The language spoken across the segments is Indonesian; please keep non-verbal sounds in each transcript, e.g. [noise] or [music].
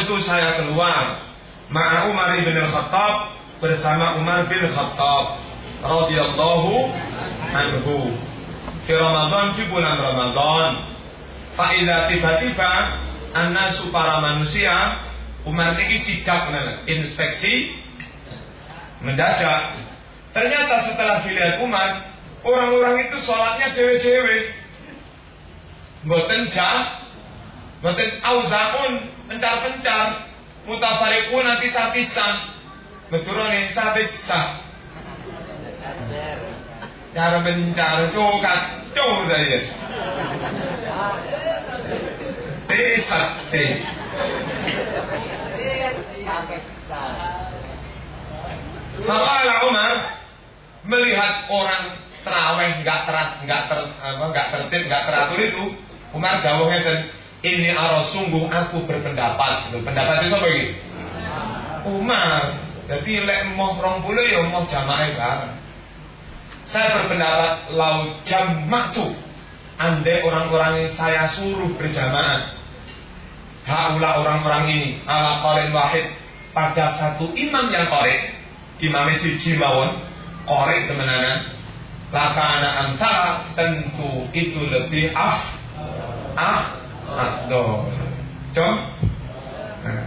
itu saya keluar. Ma'a Umar bin Al-Khattab bersama Umar bin Khattab radhiyallahu anhu. Di Ramadan di bulan Ramadan. Faidah tiba-tiba Anasu para manusia Umar ini sidak inspeksi mendadak. Ternyata setelah dilihat Umar orang-orang itu sholatnya cewek-cewek Mboten jah, mboten auzaun, pencar-pencar, mutafarikun nanti pisah Beturane sabisa. Cara pencar cokat, cok saya. Desat deh. Fakala Umar melihat orang teraweh nggak ter nggak ter apa nggak tertib nggak teratur itu Umar jawabnya dan ini arah sungguh aku berpendapat. Pendapat itu apa ini? Umar. Jadi lek mau rong puluh ya mau jamaah kan. Saya berpendapat lau jamak tuh. Andai orang-orang yang saya suruh berjamaah. Haulah orang-orang ini ala qarin wahid pada satu imam yang korek. Imam si mawon korek temenanan. Lakana antara tentu itu lebih af ah afdol. Dong. Nah.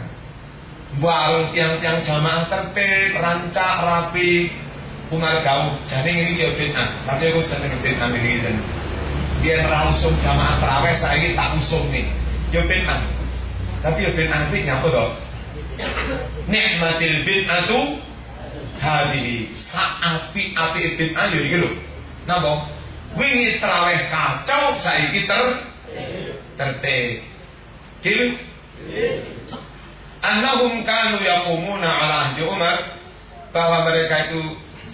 Yang yang jamaah tertib, rancak, rapi, Umar jauh. Jadi ini dia fitnah. Tapi aku seneng fitnah ini dan dia merangsung jamaah terawih saya ini tak usung nih. Ya fitnah. Tapi ya fitnah ini apa dong? Nikmatil fitnah tu hadihi saapi api fitnah ya gitu. Napa? Wingi terawih kacau saya ter tertib. Kiri? Annahum kanu yaqumuna ala ahdi Umar bahwa mereka itu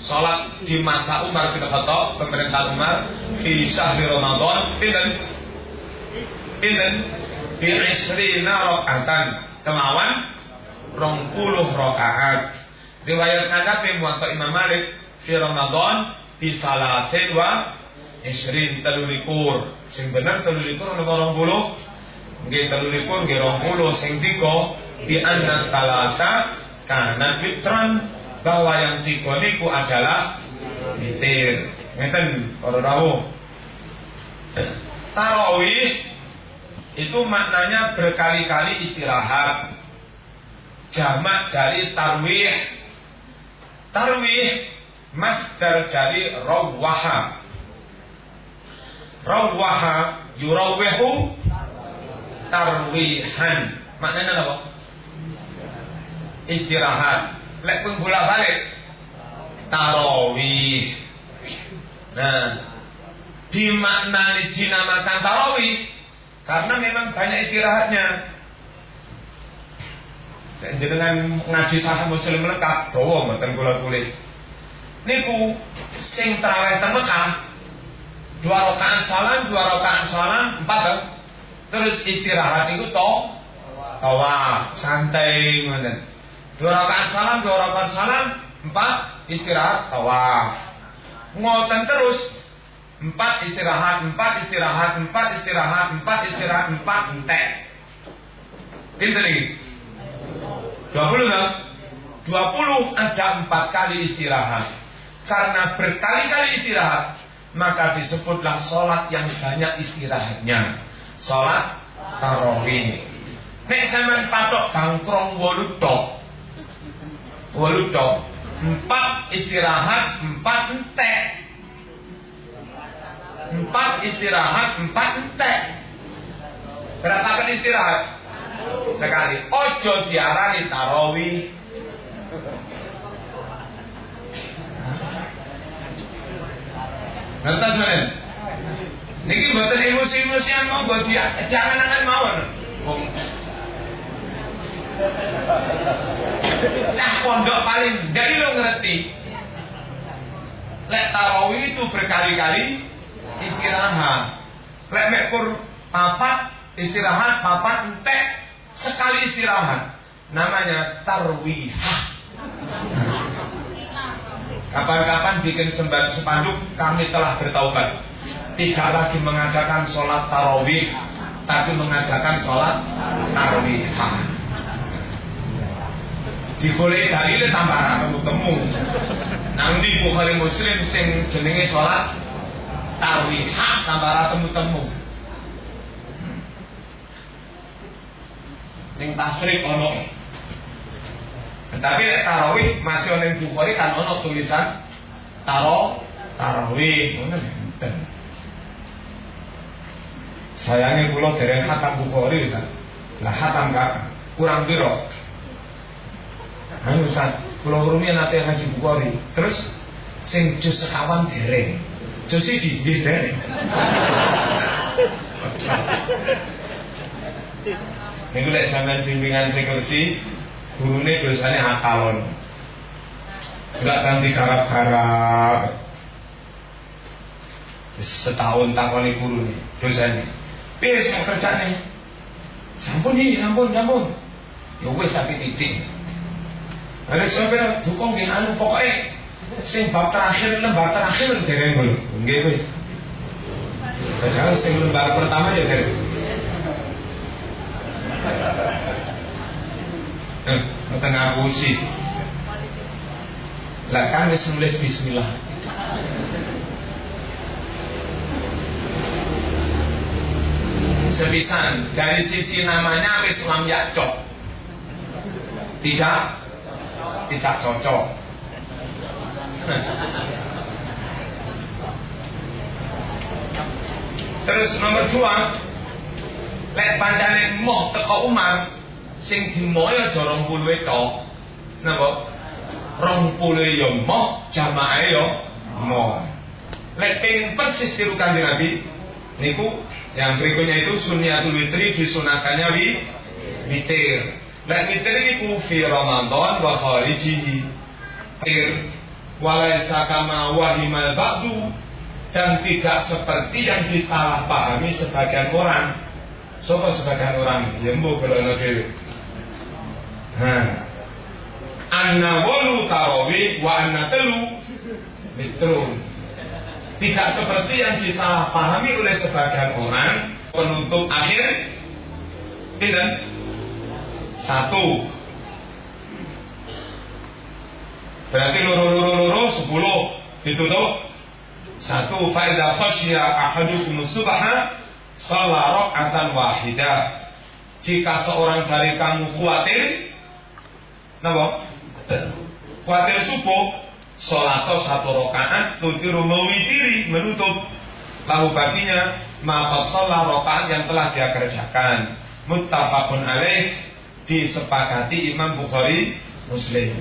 sholat di masa Umar bin Khattab, pemerintah Umar di syahri Ramadan, pinten pinten bi isrina rakaatan kemawan rong puluh rakaat. Riwayat ngadapi muwatta Imam Malik di Ramadan di salatin wa isrin telulikur sing bener telulikur ana orang puluh. Nggih telulikur nggih rong puluh. Sing tiga di anna salasa karena witran. Bahwa yang tiga niku adalah witir. Ngeten para rawuh. Tarawih itu maknanya berkali-kali istirahat. Jamak dari tarwih. Tarwih masdar dari rawaha Rawwaha yurawwihu tarwihan. Maknanya apa? Istirahat. Lek pun bolak balik. Tarawih. Nah, dimaknani dinamakan tarawih karena memang banyak istirahatnya. Dan jenengan ngaji sahih muslim lengkap, Jawa kula tulis. Niku sing tarawih teng dua rakaat salam, dua rakaat salam, empat dong. Terus istirahat itu toh tawaf, santai ngoten. Dua rakaat salam, dua rakaat salam, empat istirahat tawaf. Ngoten terus empat istirahat, empat istirahat, empat istirahat, empat istirahat, empat entek. Pinter. Dua puluh. Dua puluh ada empat kali istirahat. Karena berkali-kali istirahat, maka disebutlah sholat yang banyak istirahatnya. Sholat tarawih. Nek sampean patok bangkrong. Wolu tok. Empat istirahat, empat entek. Empat istirahat, empat entek. Berapa kali istirahat? Sekali. Ojo diarani tarawih. Ngerti sampean? Niki mboten emosi-emosian mau buat dia jangan-jangan mawon. Wong Cah pondok paling dari lo ngerti. Lek tarawih itu berkali-kali istirahat. Lek mekur papat istirahat, papat entek sekali istirahat. Namanya tarwihah. Kapan-kapan bikin sembah sepanduk kami telah bertaubat. Tidak lagi mengadakan sholat tarawih, tapi mengadakan sholat tarawih. digoleki dalile tambah. Nang di Bukhari Muslim sing jenenge salat tarawih tambah temu-temu. Ning tasrif ono. Tapi nek tarawih masih ono Bukhari kan ono tulisan taro tarawih ngono enten. Sayangnya kula dereng khatam Bukhari Ustaz. Lah khatam kak kurang piro? Ayo Ustaz, kula rumiyin nate ngaji Bukhari. Terus sing jus sekawan dereng. Jus siji nggih dereng. [laughs] Niku lek sampean bimbingan sing kursi, gurune dosane akalon. Enggak ganti garap-garap. Setahun takoni guru nih, dosane. Sing kerjane? Sampun iki, sampun, sampun. Ya wis tapi titik. Ada sampai dukung di anu pokoknya sing bab terakhir lembar terakhir dereng dulu. Nggih wis. Jangan sing lembar pertama ya dereng. Eh, tengah ngapusi. Lah kan wis nulis bismillah. Sepisan dari sisi namanya wis lam yakcok. Tidak tidak cocok. Terus nomor dua, lek pancane moh teko Umar sing dimoyo aja 20 tok. Napa? 20 ya moh, jamaah ya moh. Lek pengen persis tiru kanjeng Nabi, niku yang berikutnya itu sunniyatul witri disunahkannya wi witir. Lek witir niku fi Ramadan wa kharijihi. Witir walaisa kama wahimal ba'du dan tidak seperti yang disalahpahami sebagian orang. Sopo sebagian orang? Ya mbok kalau. Anna walu tarawih wa anna telu mitrun. Tidak seperti yang disalahpahami oleh sebagian orang penutup akhir tidak. Satu. Berarti loro loro loro sepuluh. Ditutup. Satu. Faedah khasya ahadukum subha salat rakaatan wahidah jika seorang dari kamu khawatir napa khawatir subuh Sholat satu rakaat tutiru mewitiri menutup lahu baginya maqad sholat rakaat yang telah dia kerjakan muttafaqun alaih disepakati Imam Bukhari Muslim.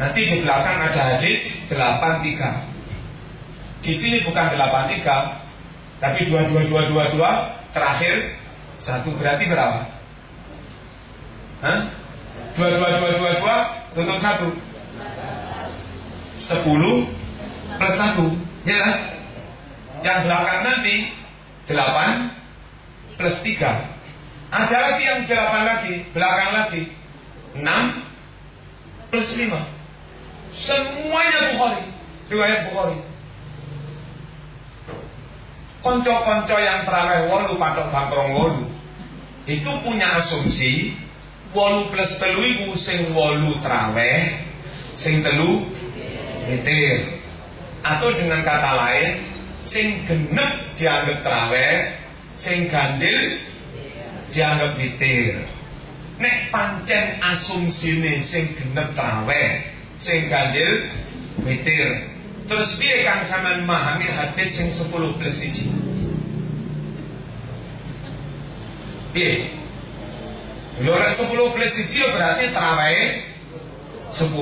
Nanti di belakang ada hadis 83. Di sini bukan 83, tapi 22222 terakhir satu berarti berapa? Hah? 22222 tutup satu. 10 plus 1 ya kan? Yang belakang nanti 8 plus 3 Ada lagi yang 8 lagi Belakang lagi 6 plus 5 Semuanya Bukhari Riwayat Bukhari Konco-konco yang terawih walu patok bangkrong walu Itu punya asumsi Walu plus telu iku sing walu terawih Sing telu witir atau dengan kata lain sing genep dianggap terawih sing ganjil dianggap witir nek pancen asumsine sing genep terawih sing ganjil witir terus piye kang sampean memahami hadis sing 10 plus 1 piye Lho 10 plus 1 ya berarti trawae 10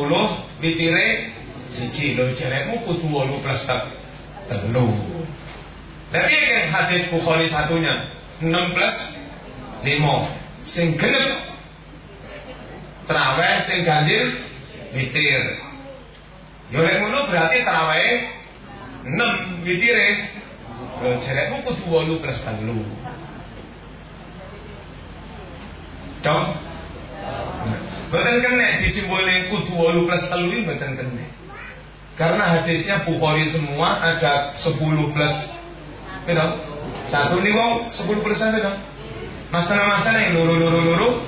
witire 1 lho jarekmu kudu 8 plus 3. Tapi yang hadis Bukhari satunya 6 plus 5 sing genep trawae sing ganjil witir. Yo rek ngono berarti trawae 6 witire. Lho jarekmu kudu 8 plus 10. Tom? Mboten kena disimpulin kudu 8 plus telu mboten kena. Karena hadisnya Bukhari semua ada 10 plus pira? Satu nih wong 10 persen, satu. Masalah-masalah yang luru-luru-luru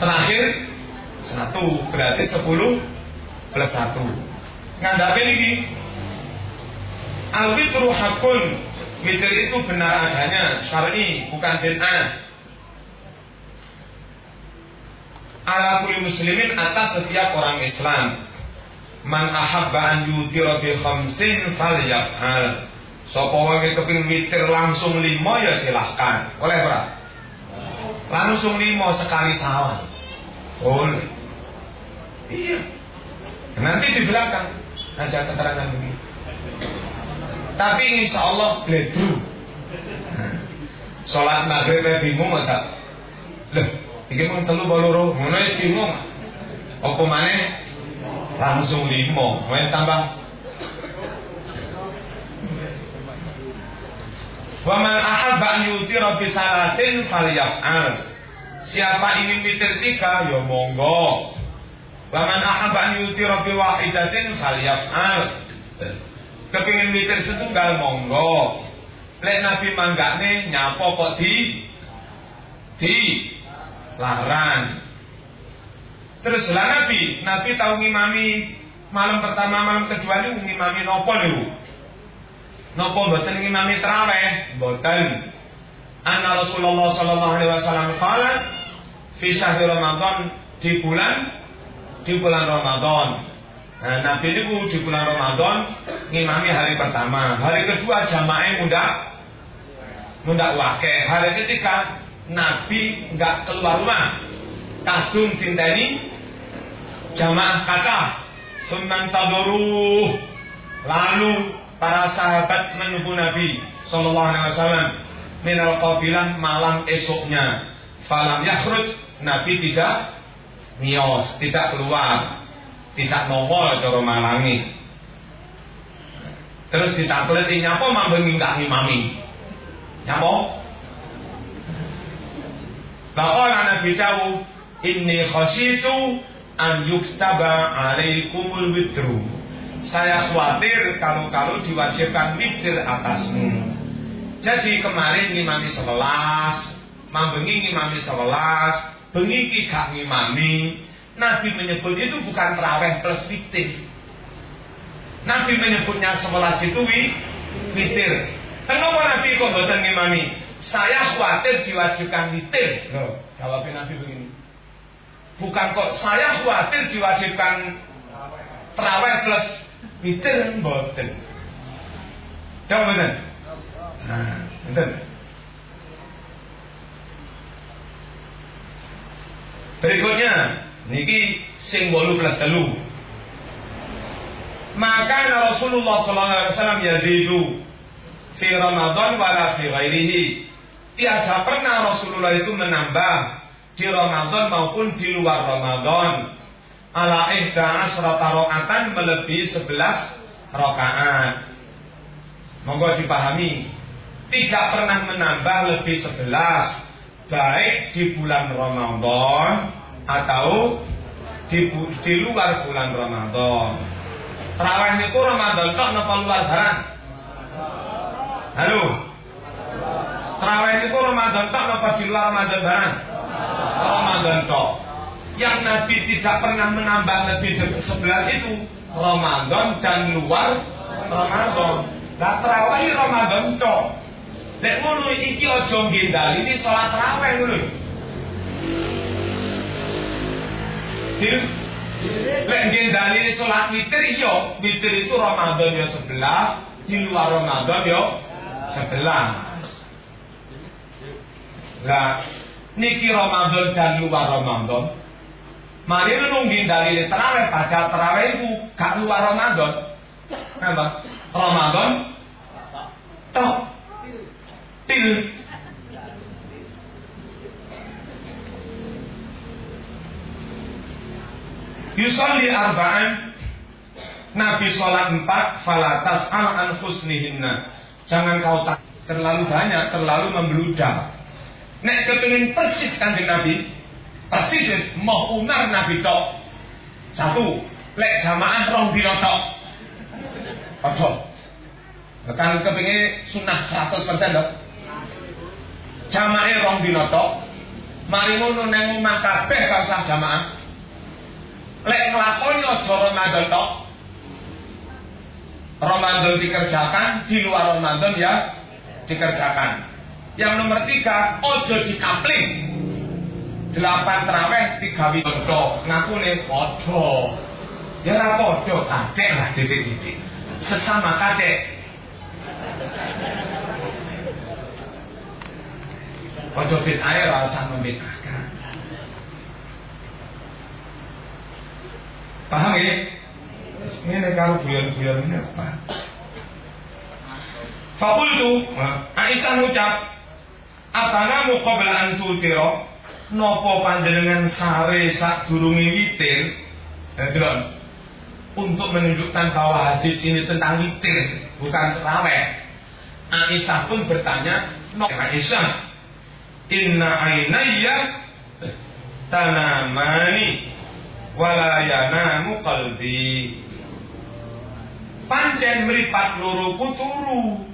terakhir satu berarti 10 plus satu. Ngandhape Alwi Alwitru hakun Witir itu benar adanya Syar'i bukan bid'ah ala kulli muslimin atas setiap orang Islam. Man ahabba an yutira bi khamsin falyaf'al. Sapa wae kepengin witir langsung lima ya silahkan. Oleh berapa langsung lima sekali sawan boleh iya. Nanti di belakang. Aja keterangan begini tapi insya Allah bledru sholat maghrib bingung tak loh ini mau telu baluro ngono bingung apa mana langsung limo. Main tambah. Waman ahabba an yutira bi salatin falyaf'al. Siapa ingin witir tiga, ya monggo. Waman ahabba an yutira bi wahidatin falyaf'al. Kepingin witir setunggal monggo. Lek Nabi manggane nyapa kok di? Di larang. Terus lah Nabi, Nabi tahu ngimami malam pertama, malam kedua ini ngimami nopo niku. Nopo mboten ngimami traweh, mboten. Anna Rasulullah sallallahu alaihi wasallam qala fi syahri Ramadan di bulan di bulan Ramadan. Nah, Nabi itu di bulan Ramadan ngimami hari pertama, hari kedua jamaah muda muda wake, hari ketiga Nabi nggak keluar rumah, kadung tinteni jamaah kata sunan tadoruh lalu para sahabat menunggu Nabi Sallallahu Alaihi Wasallam. Minal qabilah malam esoknya. Falam yakhruj Nabi tidak mios, tidak keluar, tidak nongol cara malangi. Terus ditakleti nyapa mambengi gak ngimami. Nyapa? Baqala Nabi jauh inni khasitu an yuktaba alaikumul witru. Saya khawatir kalau-kalau diwajibkan witir atasmu. Jadi kemarin ngimami sebelas, mambengi ngimami sebelas, bengi gak ngimami. Nabi menyebut itu bukan terawih plus witir. Nabi menyebutnya sebelas itu witir. Kenapa Nabi kok boten ngimami? Saya khawatir diwajibkan witir. Loh, jawabnya Nabi begini. Bukan kok saya khawatir diwajibkan terawih plus witir boten. Coba boten. Nah. Berikutnya niki sing 18 telu. Maka Rasulullah sallallahu alaihi wasallam yazidu fi Ramadan wala fi ghairihi. Tiada pernah Rasulullah itu menambah di Ramadan maupun di luar Ramadan. Ala ihda asrata rakaatan melebihi 11 rakaat. Monggo dipahami, tidak pernah menambah lebih 11 baik di bulan Ramadan atau di, di luar bulan Ramadan. Terawih niku Ramadan tok napa luar barang? Halo. Terawih niku Ramadan tok napa di luar Ramadan barang? Ramadan tok. Yang Nabi tidak pernah menambah lebih dari 11 itu Ramadan dan luar Ramadan. Lah terawih Ramadan tok. Lek ngono iki aja ngendali ini salat raweh ngono. Lek ngendali ini salat witir iya, witir itu Ramadan ya 11, di luar Ramadan ya 11. Lah niki Ramadan dan luar Ramadan. Mari nunggu dalil terawih pada terawih itu gak luar Ramadan. Kenapa? Ramadan toh til Yusalli arba'an Nabi sholat empat Falatas al an Jangan kau tak terlalu banyak Terlalu membludak Nek kepingin persis kanjeng Nabi Persis mau Umar Nabi tok Satu Lek jamaah rong dino tok Apa? Kan kepingin sunnah 100% dok jamaah rong dina tok. Mari ngono nang omah kabeh gak usah jamaah. Lek nglakoni aja Ramadan tok. Ramadan dikerjakan, di luar Ramadan ya dikerjakan. Yang nomor tiga, ojo dikapling. Delapan teraweh, tiga widodo. Ngaku nih podo. Ya lah podo, kadek lah titik-titik. Sesama kadek. Ojo fit air rasa membedahkan. Paham ya? Ini kalau bulan-bulan ini apa? Fakultu, Aisyah ucap, Atanamu qabla an tutira Nopo panjenengan sare sak durungi witir? Ya Untuk menunjukkan bahwa hadis ini tentang witir Bukan terawih. Aisyah pun bertanya no, Aisyah? Inna ainayya Tanamani Walayanamu kalbi Pancen meripat luruku turu.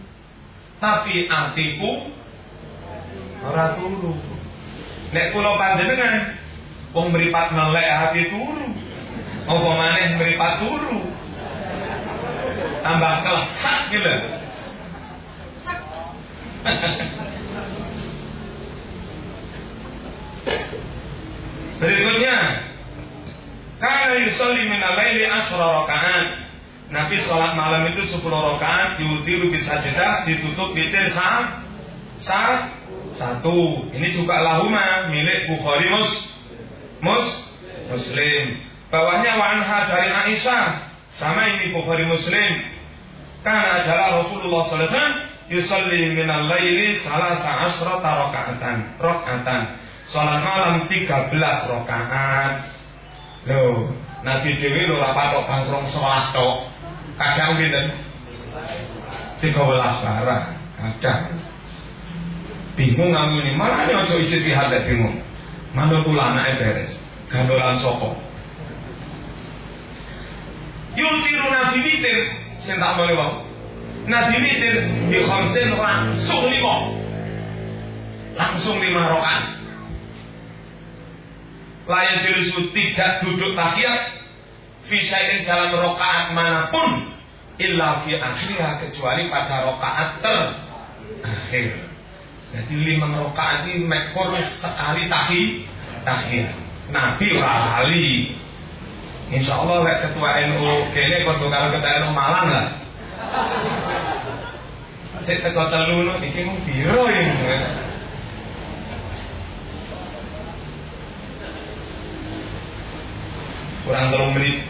Tapi atiku ora turu. Nek kula panjenengan wong mripat melek hati turu. Apa maneh mripat turu? Tambah kelesak gitu. [laughs] Berikutnya, karena yusolli min al-laili asra rakaat. Nabi sholat malam itu 10 rakaat, diutiru bisa jeda, ditutup witir sa sa satu. Ini juga lahuma milik Bukhari mus, mus Muslim. Bawahnya wa anha dari Aisyah. Sama ini Bukhari Muslim. Karena adalah Rasulullah SAW yusalli minal laili salasa asrata rakaatan. Rakaatan. Salat malam 13 rakaat. Loh, Nabi Dewi lo rapat kok bangkrong sewelas tok. Kadang pinten? 13 barang. Kadang bingung ngamu ini. Malah ini ojo lek bingung. Manut ulama e beres. Gandolan soko yutiru nabi witir. Sing tak boleh bang nabi witir di khamsin langsung lima. Langsung lima rokan layan jelisu tidak duduk tahiyat fisain dalam rokaat mana pun. Illa fi akhirnya kecuali pada rokaat terakhir jadi lima rakaat ini mekor sekali tahi tahiyat. Nabi wali. Insya Allah rek ketua NU kene kau kalau ketua NU Malang lah. Saya teko telu no iki mung biro ini. Kurang telung menit.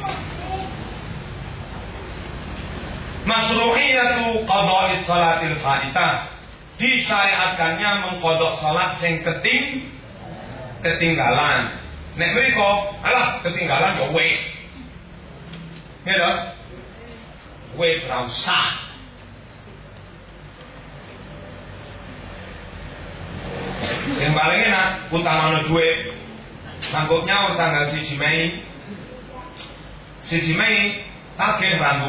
Masru'iyatu qada'i salatil faitah disyariatkannya mengkodok salat sing keting ketinggalan. Nek mriko, alah ketinggalan ya wis. Nggih Wis ra usah. Sing paling enak utama duit. Sanggupnya tanggal siji Mei. Siji Mei takeh ra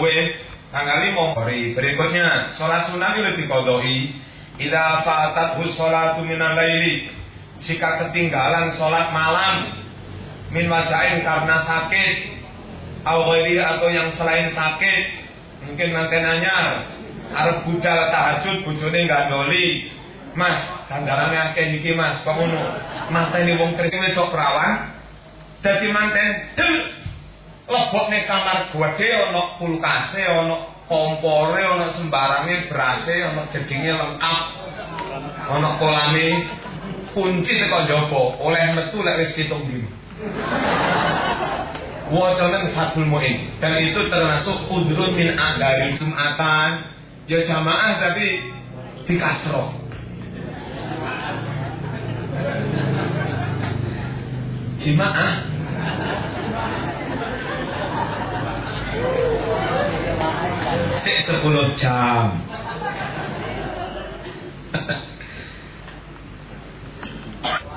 tanggal 5 Berikutnya sholat sunnah lebih kodoi Ila fatat sholatu minal laili Jika ketinggalan sholat malam Min wajain karena sakit Awali atau yang selain sakit Mungkin nanti nanya Arab budal tahajud bujone doli Mas, gandarannya akeh iki Mas, kok ngono? Manteni wong kerja wedok perawan dadi manten del lebokne kamar gede ana kulkase ana kompore ana sembarange berase ana jedinge lengkap. Ana kolame kunci teko njaba oleh metu lek wis pitung dino wacanan Fathul Mu'in dan itu termasuk udrun min dari Jumatan. Ya jamaah tapi di kasroh jamaah? Sik 10 jam.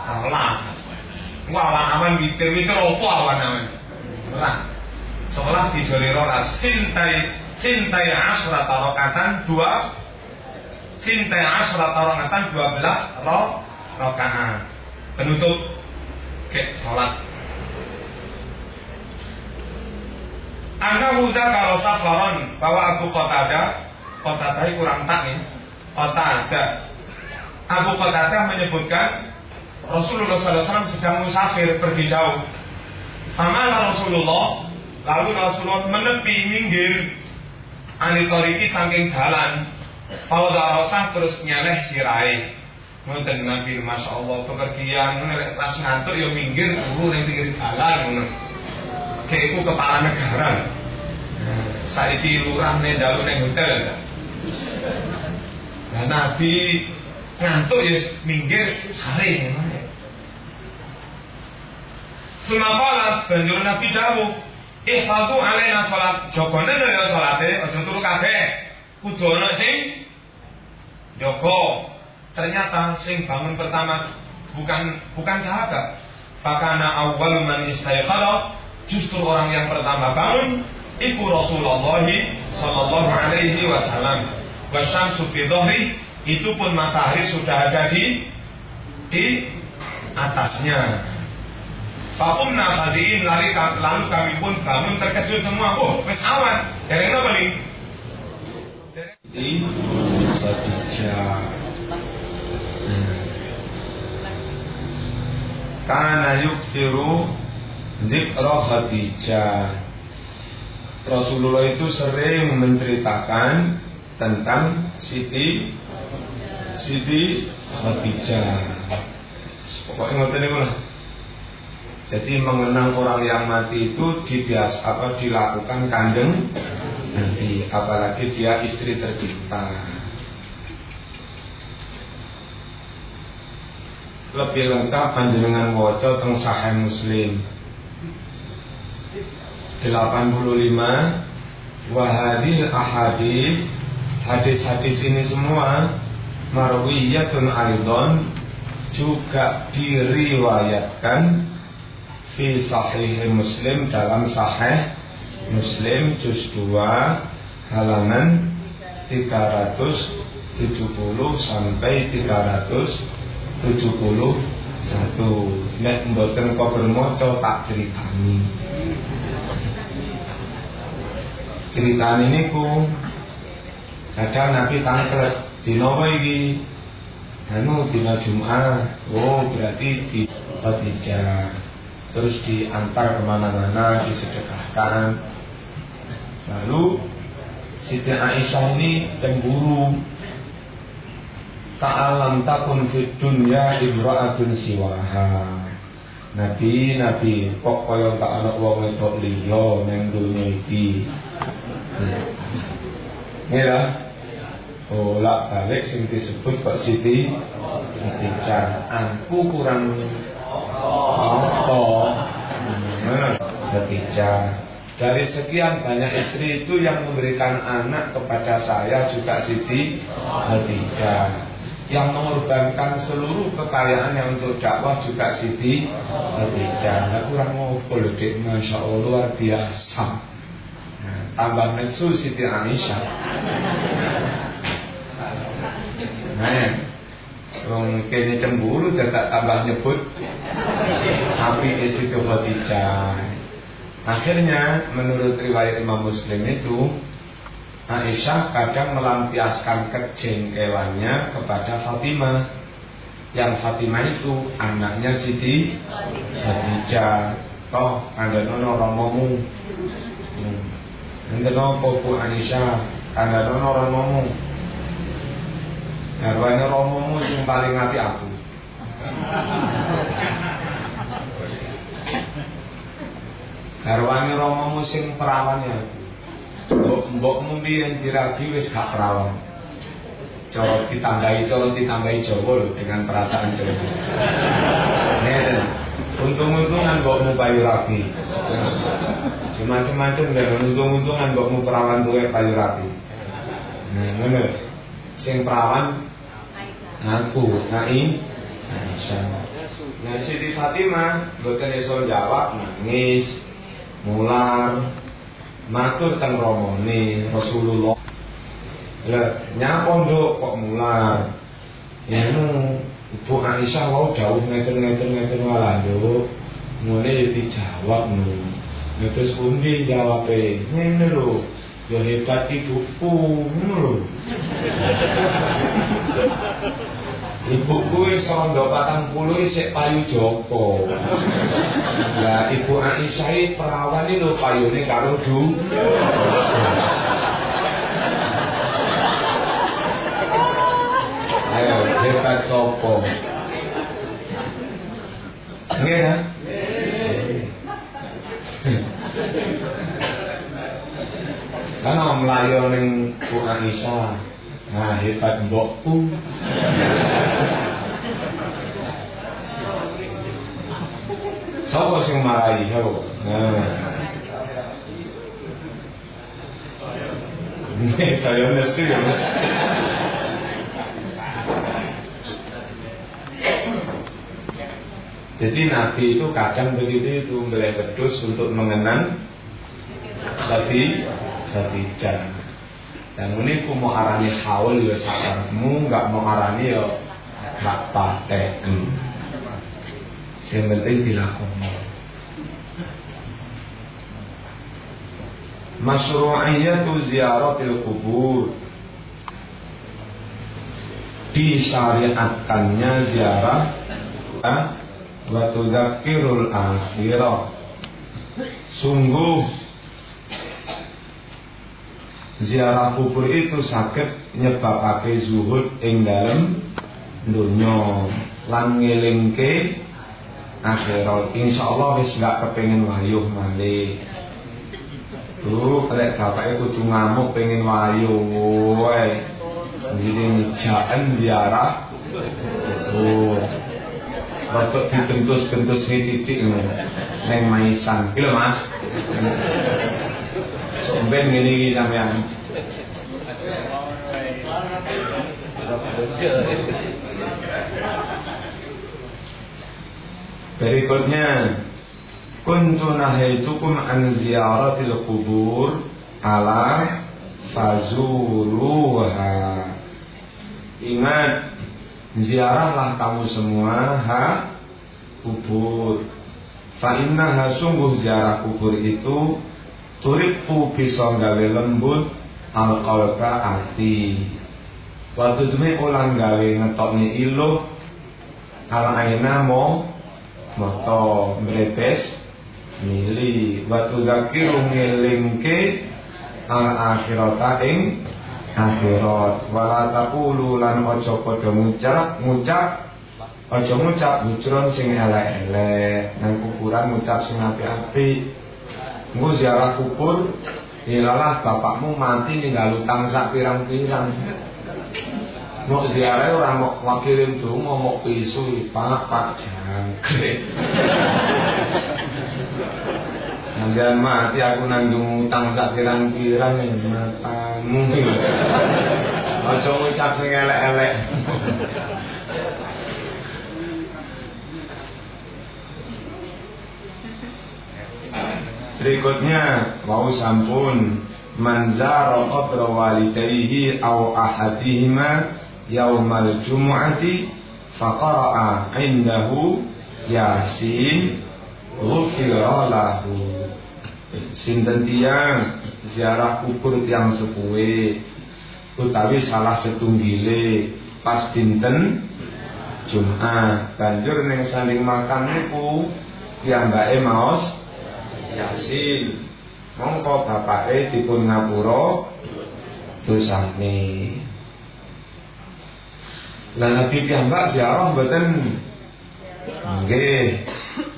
Allah. Wah, awan awan witir witir opo awan awan. Ora. Sekolah di ora sintai sintai asra tarokatan dua sintai asra tarokatan dua belas ro rokaat penutup ke sholat Anahu kalau safaron bahwa Abu Qatada Qatada kurang tak nih Qatada Abu Qatada menyebutkan Rasulullah SAW sedang musafir pergi jauh. Sama Rasulullah lalu Rasulullah menepi minggir anitoriki saking dalan. Faudarosah terus nyeleh sirai. Ngoten Nabi Masya Allah pekerjaan pas ngantuk ya minggir dulu ning pinggir dalan Kayak kepala negara. Saiki lurah nih dalu ning hotel. Nah, Nabi ngantuk ya minggir ngene. Sumakola banjur Nabi dawuh, "Ihfadhu alaina salat." Jogone ya salate, aja turu kabeh. Kudu ana sing. Ternyata sing bangun pertama bukan bukan sahabat. Fakana awal man istayqala justru orang yang pertama bangun iku Rasulullah sallallahu alaihi wasallam. Wasyamsu fi dhahri itu pun matahari sudah ada di di atasnya. Fakumna khasiin lari lalu kami pun bangun terkejut semua. Oh, wes awan. Dari apa nih? Karena yuktiru Zikra Khadijah Rasulullah itu sering menceritakan tentang Siti Siti Khadijah. Pokoknya ngoten niku lah. Jadi mengenang orang yang mati itu dibias apa dilakukan kandeng nanti apalagi dia istri tercipta. Lebih lengkap panjenengan waca teng Sahih Muslim. 85 Wahadil ahadis Hadis-hadis ini semua marwiyatun aidon juga diriwayatkan fi sahih Muslim dalam sahih Muslim juz 2 halaman 370 sampai 371 nek mboten kok bermaca tak critani ceritane niku kadang Nabi tangklet Dino apa iki? Anu dina Jumat. Oh, berarti di Khadijah. Terus diantar ke mana-mana, disedekahkan. Lalu Siti Aisyah ini cemburu. Ta'alam takun fid dunya imra'atun siwaha. Nabi, Nabi, kok kaya tak anak wong wedok liya ning dunya iki. Ngira, bolak balik sing disebut Pak Siti. Khadijah aku kurang apa Khadijah dari sekian banyak istri itu yang memberikan anak kepada saya juga Siti. Khadijah yang mengorbankan seluruh kekayaannya untuk dakwah juga Siti. Khadijah kurang dek Masya Allah luar biasa tambah nesu Siti Aisyah. Nah, Wong kene cemburu dan tak tambah nyebut. Api itu Khadijah. Akhirnya menurut riwayat Imam Muslim itu Aisyah kadang melampiaskan kejengkelannya kepada Fatimah. Yang Fatimah itu anaknya Siti Khadijah. Toh ada nono romomu. Ada nono popo Ada nono romomu Garwane romomu sing paling ngati aku. Garwane romomu sing perawan ya. Mbokmu biyen diragi wis gak perawan. Cara ditandai, cara ditambahi Jawa lho dengan perasaan Jawa. Ngeten. Untung-untungan mbokmu payu rapi. Macam-macam dan untung-untungan mbokmu perawan tuwe payu rapi. Nah, ngono. Sing perawan Aku, Nai Aisyah. Nah Siti Fatimah Boten iso jawab nangis Mular Matur teng romone Rasulullah Lah nyapa nduk kok mular Ya nu Ibu Aisyah wau dawuh ngeten-ngeten ngeten wala nduk Ngene dijawab nu Ya terus pundi jawabe? Ngene lho. Ya hebat ibuku, ngono lho. Ibuku wis rondo patang puluh isik payu Joko. Lah ibu Aisyah perawan iki lho payune karo du. Ayo hebat sopo. Nggih [laughs] om melayu ning Bu Anissa. Nah, hebat mbokku. Sapa sing marahi yo? Nah. [laughs] Saya mesti Jadi Nabi itu kadang begitu itu beli bedus untuk mengenang Sabi Khadijah. Dan ini ku mau arani haul ya sakarmu, nggak mau arani ya nggak pakai. Yang penting dilakukan. Masyru'iyatu ziyaratil kubur Disyariatkannya ziarah ah, Wa tudzakirul akhirah Sungguh Ziarah kubur itu sakit nyebabake zuhud ing dalem dunya lan ngelingke akhirat insyaallah wis gak kepengin wayuh Tuh, lek bapake kudu ngamuk pengen wayuh wae. Jadi ngejaken ziarah. Oh. Batuk dibentus-bentus titik neng maisan. Lho Mas. Somben ngene iki sampean. Berikutnya Kuntu nahaitukum an ziyaratil kubur ala fazuruha Ingat Ziarahlah kamu semua ha? Kubur. Fa innaha sungguh ziarah kubur itu Turiku bisa gawe lembut al qalba ati Waktu demi ulang gawe ngetoknya iluh Al aina mau Moto mrepes mili. Watu zakiru ngelingke Al akhirata ing akhirat. Wala taqulu lan ojo podo ngucap Ngucap Ojo ngucap hujron sing elek-elek Nang kuburan ngucap sing api-api Ngu ziarah kubur Ilalah bapakmu mati ninggal utang sak pirang-pirang. Mau ziarah orang mau wakilin tuh mau mau pisu pak pak jangkrik. Sambil mati aku nanggung utang sak pirang-pirang ya matamu. Ojo ngucap sing elek-elek. Berikutnya mau sampun manzara qabra walidayhi aw ahadihima yaumal jumu'ati faqara'a indahu yasin ghufira lahu sinten tiyang ziarah kubur tiang sepuhe utawi salah setunggile pas dinten Jumat. Banjur ning saling makan niku piyambake maos yasin. Mongko bapake dipun ngapura dosane. Lah Nabi piyambak ziarah mboten nggih.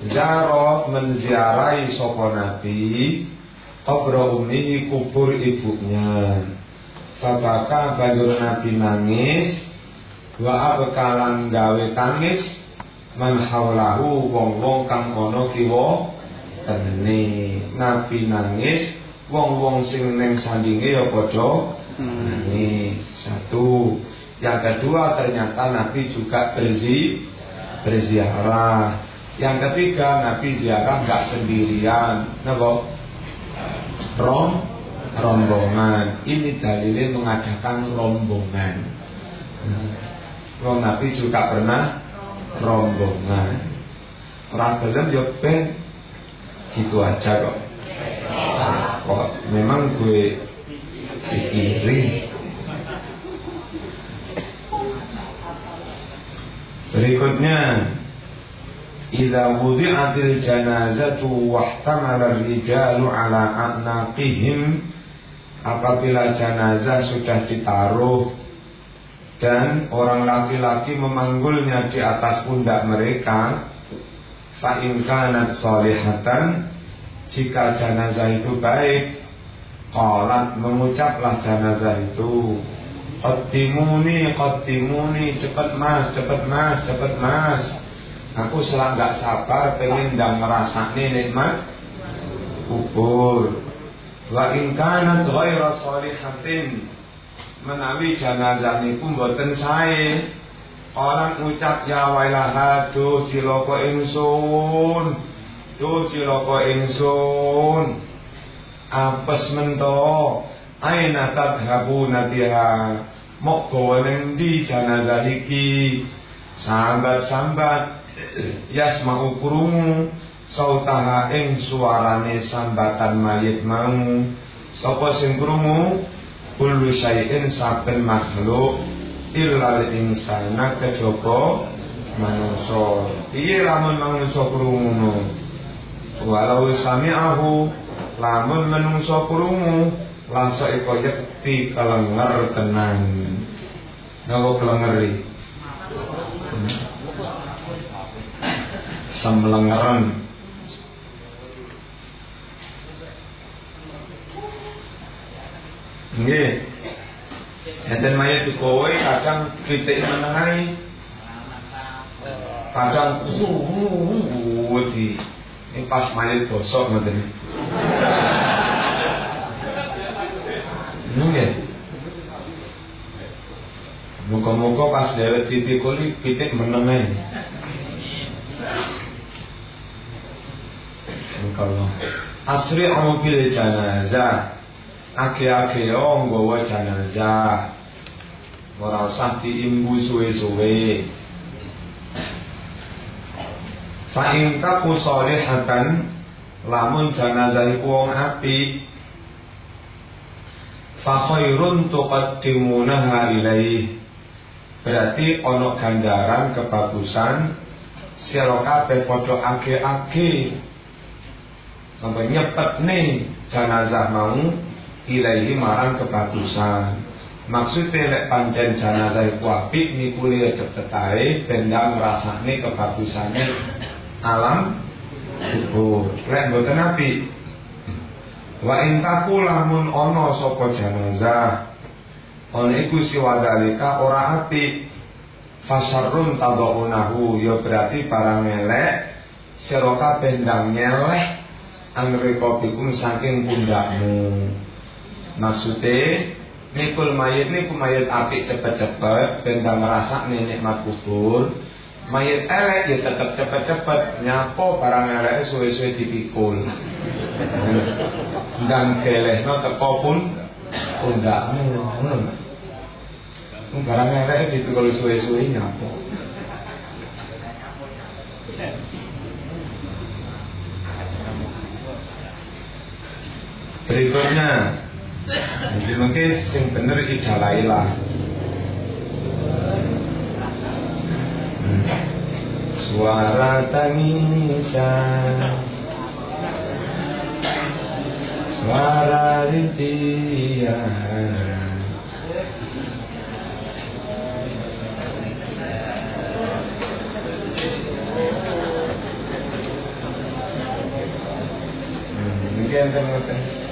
Ziarah menziarahi sapa Nabi qabra ummi kubur ibunya. Sabaka banjur Nabi nangis wa abkalan gawe tangis man haulahu wong-wong kang ana kiwa tenene. Nabi nangis wong-wong sing ning sandinge ya padha nangis. Satu. Yang kedua ternyata Nabi juga berzi berziarah. Yang ketiga Nabi ziarah nggak sendirian, nabo rom rombongan. Ini dalilnya mengadakan rombongan. Nah, Nabi juga pernah rombongan. Orang gelem ben gitu aja kok. kok memang gue pikirin berikutnya Idza wudi'atil janazatu wahtamala ar-rijalu ala anaqihim apabila jenazah sudah ditaruh dan orang laki-laki memanggulnya di atas pundak mereka fa in jika jenazah itu baik qalat mengucaplah jenazah itu qaddimuni qaddimuni cepat mas cepat mas cepat mas Aku selang gak sabar pengen dan ngerasani nikmat kubur. Wa in kanat ghaira salihatin menawi jenazah niku mboten sae. Orang ngucap ya wailaha duh cilaka ingsun. Duh cilaka ingsun. Apes mento. Aina tadhabuna biha. Ning ndi jenazah iki? Sambat-sambat yasma'u krungu sautaha ing suarane sambatan mayit mau. Sapa sing krungu kullu syai'in saben makhluk. Illal insana kejaba manungsa. Piye lamun manungsa krungu walau sami'ahu lamun manungsa krungu lasa iko yekti kalenger tenan napa kelengeri semlengeran Nggih. Enten mayat dikowe kadang kritik menengai kadang di pas mayat bosok ngoten. Nggih. Muka-muka pas dewet titik kulit titik menengai. kalau asri bil janazah ake-ake yo nggawa janazah ora usah diimbu suwe-suwe fa in taku salihatan lamun janazah iku wong apik fa khairun tuqaddimunaha ilaih. Berarti ono ganjaran kebagusan sira kabeh padha ake-ake sampai nyepet nih jenazah mau ilahi marang kebagusan. Maksudnya lek pancen jenazah iku apik niku liya cepet ae ben ngrasakne kebagusane alam kubur lek mboten apik wa in lamun ana sapa jenazah ana iku siwadalika ora apik fasarrun tadaunahu ya berarti barang elek sira kabeh ndang nyeleh angrekobikum saking pundakmu. Maksudnya nikul mayit niku mayit apik cepet-cepet ben merasa nikmat kubur mayit elek ya tetep cepet-cepet. Nyapo barang elek suwe-suwe dipikul. Dan no teko pun pundakmu barang elek dipikul suwe-suwe nyapo. Berikutnya Jadi mungkin sing bener idalailah Suara tangisan. Suara rintian. Mungkin teman-teman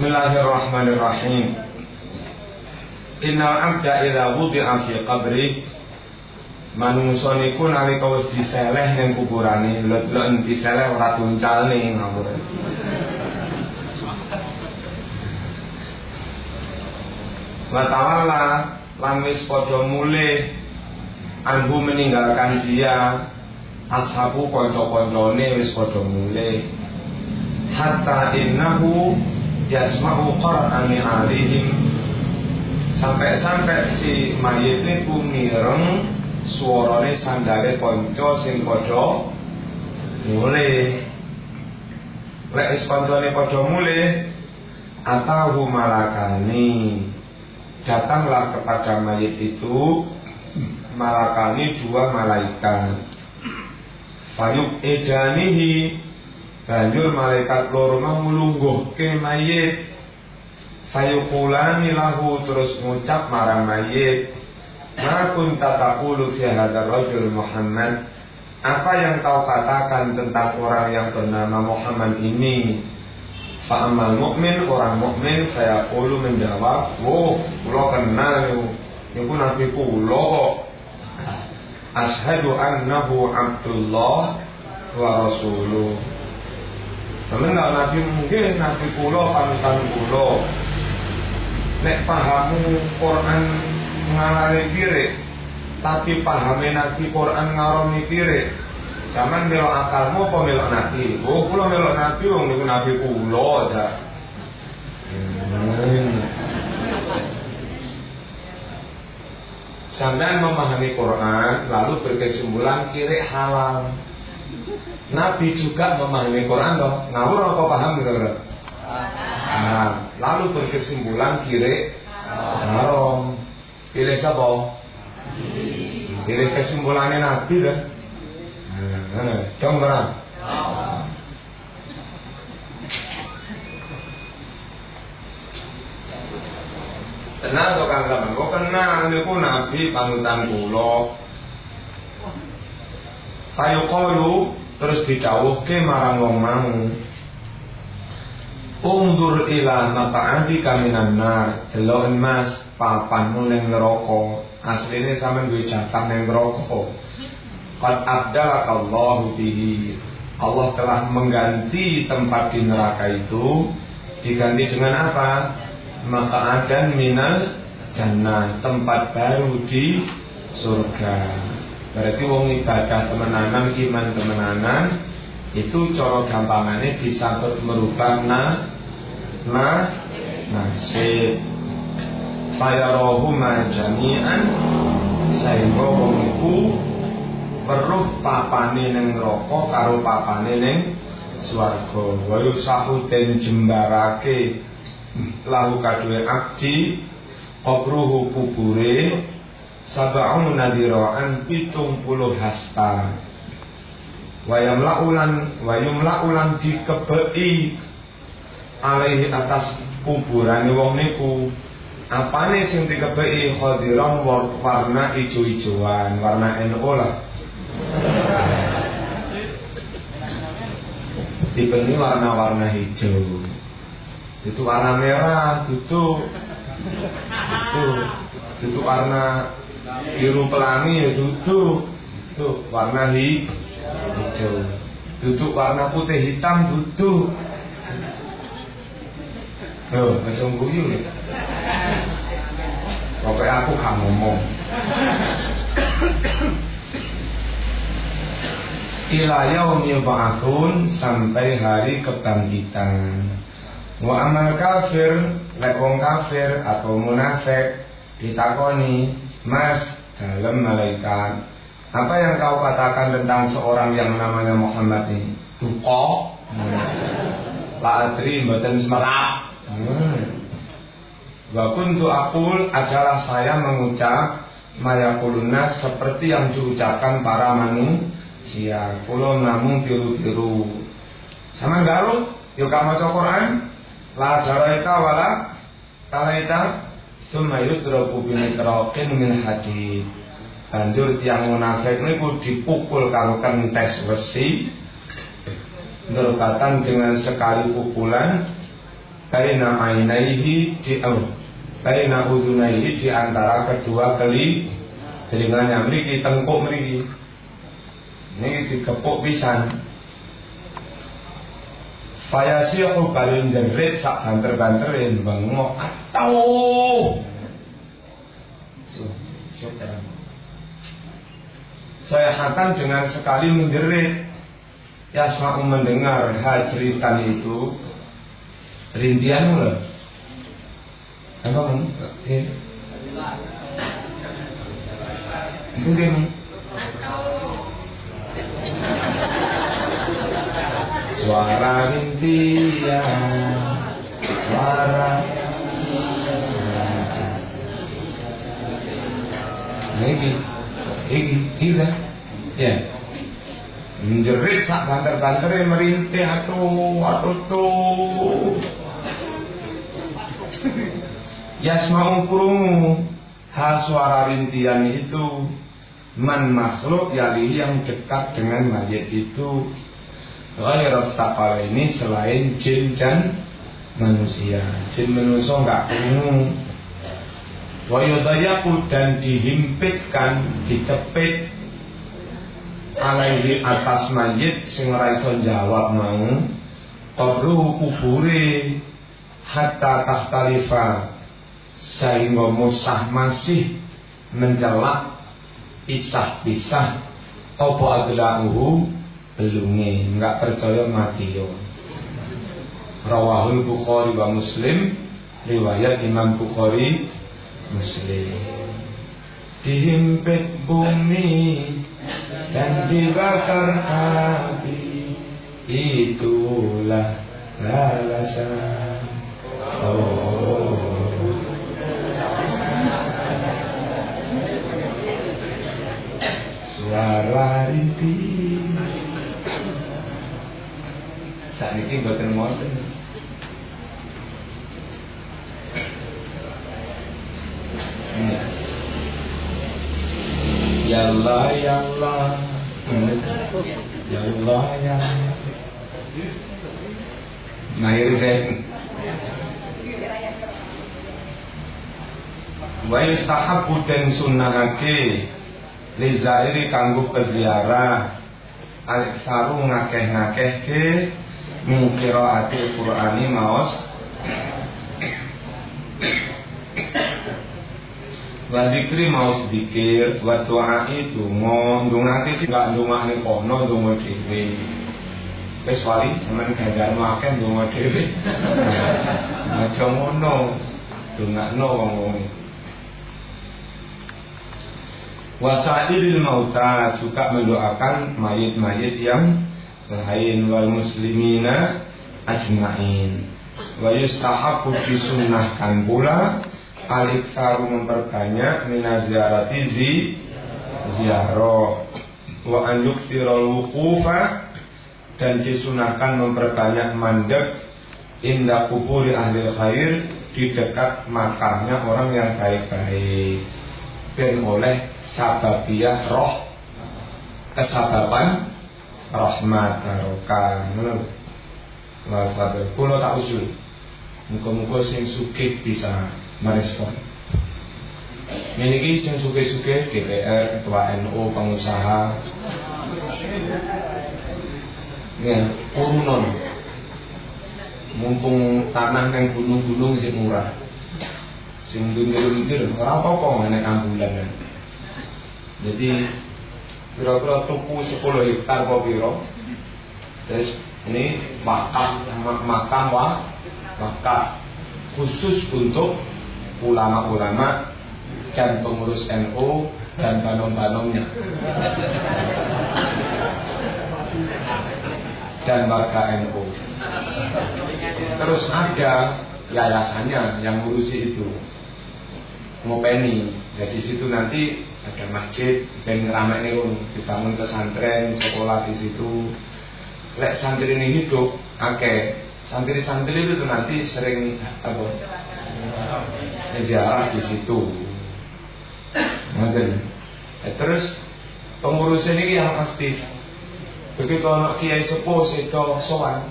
Bismillahirrahmanirrahim. Innal abda idza wudi'a fi qabri. Manungsa niku nalika wis diseleh ning kuburane, lho diseleh ora tuncalne ngawur. Wa ta'ala lan wis padha mulih meninggalkan dia ashabu kanca-kancane wis padha mulih. Hatta innahu yasma'u qara'ani alihim sampai-sampai si mayit niku mireng suarane sandale kanca sing padha mulih. Lek wis kancane padha mulih atahu malakani. Datanglah kepada mayit itu malakani dua malaikat. Fayuk ejanihi banjur malaikat loro mau ke mayit fayuqulani lahu terus ngucap marang mayit ma kunta taqulu fi hadzal rajul Muhammad apa yang kau katakan tentang orang yang bernama Muhammad ini? Fa'amal mukmin orang mukmin saya ulu menjawab, "Oh, pulau kenal nih, Niku nabi pulau. Ashadu annahu Abdullah wa rasuluh." Nggak nabi mungkin nabi pulau panutan pulau. Nek pahamu Quran ngalari kiri, tapi pahami nabi Quran ngarom mikire Zaman melok akalmu apa melok nabi? Oh, kula melok nabi wong niku nabi kula aja. Hmm. Sampai memahami Quran lalu berkesimpulan kiri halal. Nabi juga memahami Quran dong. Ngawur apa paham gitu Nah, lalu berkesimpulan kiri haram. Pilih siapa? Pilih kesimpulannya Nabi kan. Dong berang. Tenang to Kang Saman, kok kenal niku Nabi panutan kula. Kayu kayu terus didhawuhke marang wong mau. Undur ila maq'adi kaminan nar, delok emas papanmu ning neraka. Aslinya sama duwe jatah yang rokok Qad abdalakallahu bihi. Allah telah mengganti tempat di neraka itu. Diganti dengan apa? Maka ada minal jannah. Tempat baru di surga. Berarti wong ibadah temenanan, iman temenanan Itu coro gampangannya bisa merubah na, na, nasib. Fayarohuma jami'an sehingga wong iku weruh papane ning neraka karo papane ning swarga. Wa yusahu den jembarake lahu kadue abdi qabruhu kubure sab'un nadiraan pitung puluh hasta wayam laulan wayum laulan dikebei alaihi atas kuburane wong niku Apane sing dikebeki khadiran warna ijo-ijoan, warna NO lah. Tipe ini warna-warna hijau. Itu warna merah, itu itu itu warna biru pelangi ya itu warna hijau. Itu warna putih hitam itu. Tuh, macam guyu nih. Pokoknya aku gak ngomong. Ila yaum yub'atsun sampai hari kebangkitan. Wa amal kafir, lek wong kafir atau munafik ditakoni, "Mas, dalam malaikat, apa yang kau katakan tentang seorang yang namanya Muhammad ini?" Hmm. La adri mboten semerap. Hmm. Wa kuntu akul adalah saya mengucap mayakuluna seperti yang diucapkan para manusia. Kulo namun tiru-tiru. Sama garu, yuk kamu Quran. La daraita wala talaita Summa yudraku bimitraqin min hadid. Banjur tiang munafik niku dipukul karo kentes besi. Berkatan dengan sekali pukulan Karena ainaihi di oh, Baina udunaihi di antara kedua keli telinganya mriki tengkuk mriki. Ini dikepuk pisan. Fayasihu balin jerit sak banter-banterin bengok atau saya hakan dengan sekali menjerit Yasma'u mendengar hajritan itu Rintian mulai apa kamu? Eh. Mungkin Suara rintian Suara Ini Ini Ini. Ya. Menjerit sak banter-bantere merintih atuh atuh tuh. Yasma'u kurungu Ha suara rintian itu. Man makhluk yali yang dekat dengan mayat itu. Ghairat takal ini selain jin dan manusia. Jin manusia enggak kurungu Wayudayaku dan dihimpitkan Dicepit alaihi atas mayit sing ora iso jawab mau. Qabru kubure hatta tahtalifa sehingga musah masih menjelak pisah-pisah apa adlauhu belunge enggak percaya mati yo. Rawahul Bukhari wa Muslim riwayat Imam Bukhari Muslim. Dihimpit bumi dan dibakar api itulah balasan. Oh. Suara rintik. Saat ini buatan Ya Allah, Ya Allah Ya Allah, Ya Allah Mahir Zain Wa yustahabu dan sunnahake Lizairi kanggo peziarah. Al-Iksaru ngakeh-ngakeh ke Mungkira ati Qur'ani maos Wa dikri mau sedikit Wa doa itu Mau ndungake sih Gak ndungake kono Ndungo dewe Wes wali Semen gagak makan Ndungo dewe Aja ngono Dungakno wong Wasairil mauta juga mendoakan mayit-mayit yang lain wal muslimina ajmain. Wa yustahabu disunnahkan pula Aliksaru memperbanyak minaziarati zi ziarah. Wa wukufa dan disunahkan memperbanyak mandek indah kuburi ahli khair di dekat makamnya orang yang baik-baik. Dan oleh sababiah roh kesababan rahmat barokah. Ngono wa fadl kula tak usul muga-muga sing sugih bisa merespon. Ini sing suke-suke DPR, Ketua NU, pengusaha. Ya, urunon Mumpung tanah yang gunung-gunung sing murah. Sing dunir-dunir, ora apa-apa nek ambulan. Jadi kira-kira tuku 10 hektar kok piro? Terus ini makam makam wa makam khusus untuk ulama-ulama dan pengurus NU dan banom-banomnya dan warga NU. Terus ada yayasannya yang ngurusi itu ngopeni. Jadi situ nanti ada masjid, ben ramai dibangun pesantren, sekolah di situ. Lek santri ini hidup, oke. Santri-santri itu nanti sering apa? Ziarah di situ. Ngoten. Eh, terus pengurus ini yang aktif. Begitu anak kiai sepuh itu sowan,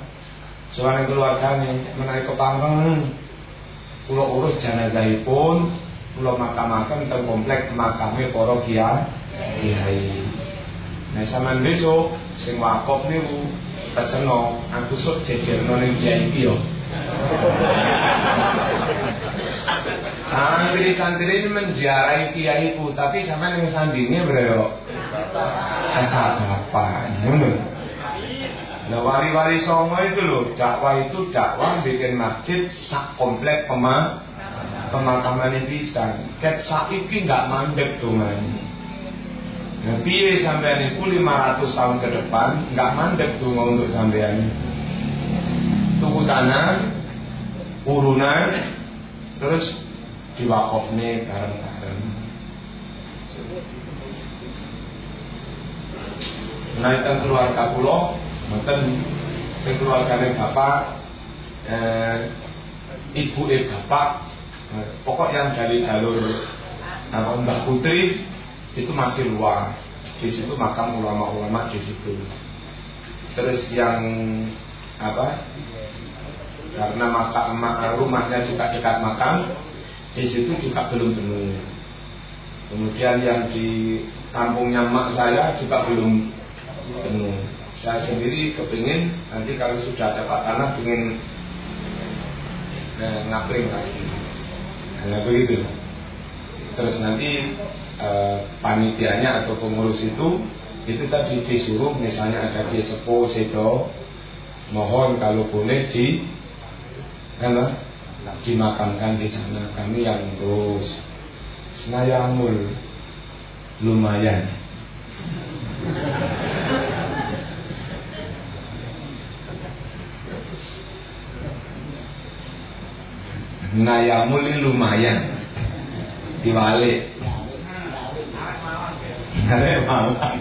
sowan keluarganya menaik ke panggung, pulau urus jenazahipun, pulau makam-makam terkomplek makamnya para kiai. Nah sama besok sing wakaf niku peseno aku sok jejerno kiai iki. Santri-santri ini menziarahi kiai itu, tapi sama yang sandingnya bro. Kata ngono. Nah wali-wali songo itu loh, dakwah itu dakwah bikin masjid sak komplek pema pemakaman bisa. Ket saiki nggak mandek dongane. Nah piye sampean itu 500 tahun ke depan nggak mandek donga untuk sampean. tuku tanah, urunan, terus diwakofne bareng-bareng. Itu keluarga pulau, mboten sing keluargane bapak eh, ibu eh bapak eh, pokok yang dari jalur apa Mbak Putri itu masih luas di situ makam ulama-ulama di situ terus yang apa karena maka, rumahnya juga dekat makam di situ juga belum penuh kemudian yang di kampungnya mak saya juga belum penuh saya sendiri kepingin nanti kalau sudah dapat tanah ingin eh, ngapring lagi. Nah begitu. Terus nanti eh, panitianya atau pengurus itu itu tadi disuruh misalnya ada di sepo sedo mohon kalau boleh di apa, dimakamkan di sana kami yang terus senayamul lumayan. Nayamul ini lumayan. Diwalik Nare malang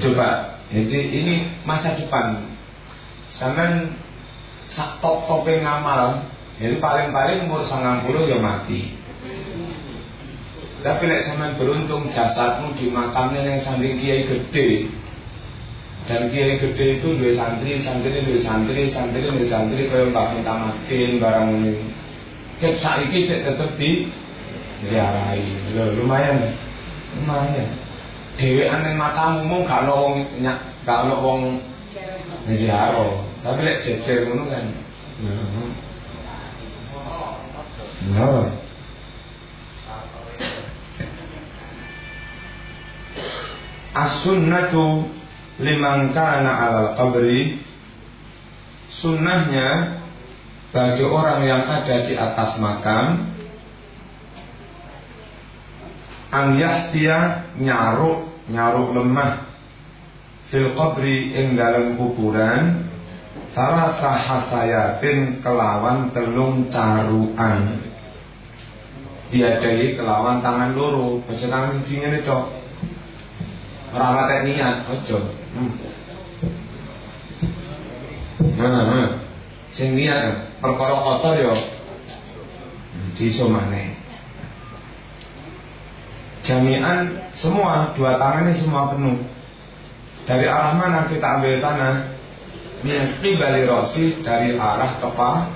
Coba Jadi ini masa depan Sampai sak top topeng ngamal Jadi paling-paling umur 90 ya mati tapi lek sampean beruntung jasadmu dimakamnya yang samping kiai gede. Dan kiai gede itu dua santri, santri dua santri, santri dua santri kaya Mbak Minta Makin barang ini. Ket saiki sik tetep di ziarahi. Lumayan. Lumayan. Dhewean ning makam umum gak ono nyak, gak ono wong. Tapi lek jejer ngono kan. Nah. As-sunnatu liman kana alal qabri Sunnahnya bagi orang yang ada di atas makam An yahtiya nyaruk nyaruk lemah fil qabri ing dalam kuburan salah hasayatin kelawan telung caruan diadai kelawan tangan loro baca tangan sing ngene cok Ora mate niat, ojo. Hmm. Nah, nah. Sing niat perkara kotor yo disomane. Jami'an semua dua tangan ini semua penuh. Dari arah mana kita ambil tanah? Bali rosi dari arah kepala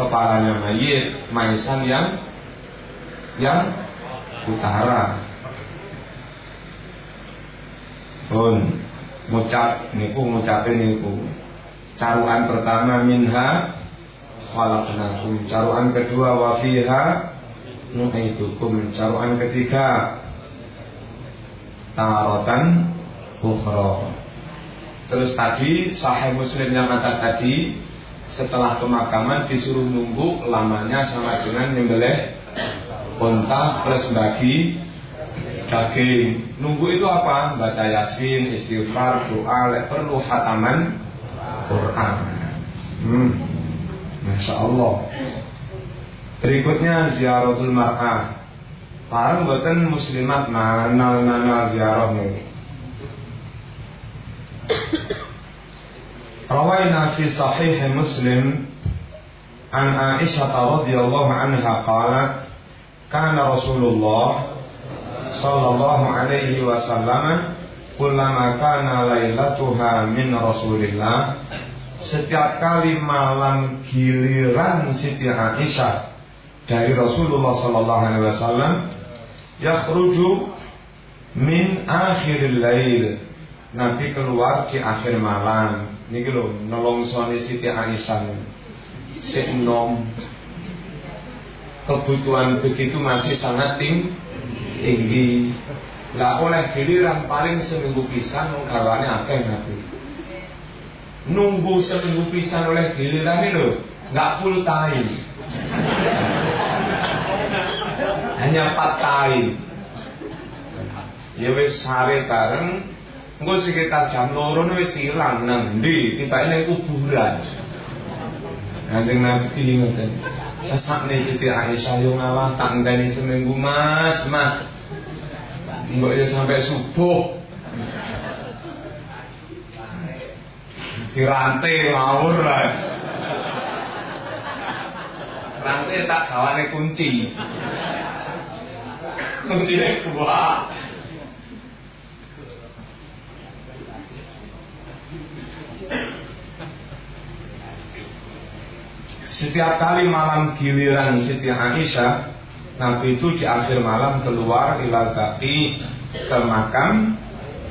kepalanya mayit, maisan yang yang utara. Pun ngucap niku ngucapin niku. Caruan pertama minha khalaqnakum. Caruan kedua wa fiha nu'idukum. Caruan ketiga taratan ukhra. Terus tadi sahih Muslim yang atas tadi setelah pemakaman disuruh nunggu lamanya sama dengan nyembelih unta plus bagi daging. Nunggu itu apa? Baca yasin, istighfar, doa, perlu hataman Quran. Hmm. Masya Allah. Berikutnya ziaratul mar'ah. Parang buatan muslimat manal manal ziarah nih. Rawaina fi sahih Muslim an Aisyah radhiyallahu anha qalat kana Rasulullah sallallahu alaihi wasallam kullama kana lailatuha min Rasulillah setiap kali malam giliran Siti Aisyah dari Rasulullah sallallahu alaihi wasallam yakhruju min akhiril lail. Nabi keluar di akhir malam. Niki lho nolongsoni Siti Aisyah. Sik nom. Kebutuhan begitu masih sangat tinggi. Lah oleh giliran paling seminggu pisan karwane akeh nabi. Nunggu seminggu pisan oleh giliran itu nggak full time hanya part time ya wis sare bareng engko sekitar jam loro wis ilang nang ndi tibake ning kuburan Kanjeng Nabi ngoten. Sakne Siti Aisyah yo ngalah tak ngenteni seminggu Mas, Mas. Mbok sampai subuh. Dirantai ngawur lah. Rantai tak gawane kunci. Setiap kali malam giliran Siti Aisyah Nabi itu di akhir malam keluar ilal baki ke makam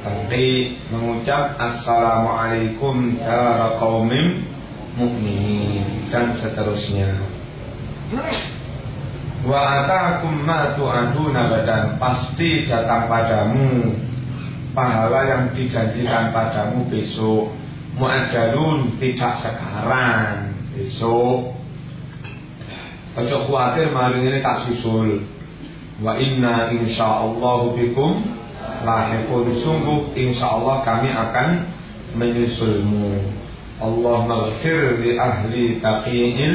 Nanti mengucap Assalamualaikum dara qawmim mu'minin Dan seterusnya Wa atakum ma tu'aduna badan Pasti datang padamu Pahala yang dijanjikan padamu besok Mu'ajalun tidak sekarang Besok Ojo khawatir maling ini tak susul. Wa inna insyaallah bikum lahikun sungguh insyaallah kami akan menyusulmu. Allah maghfir li ahli taqiil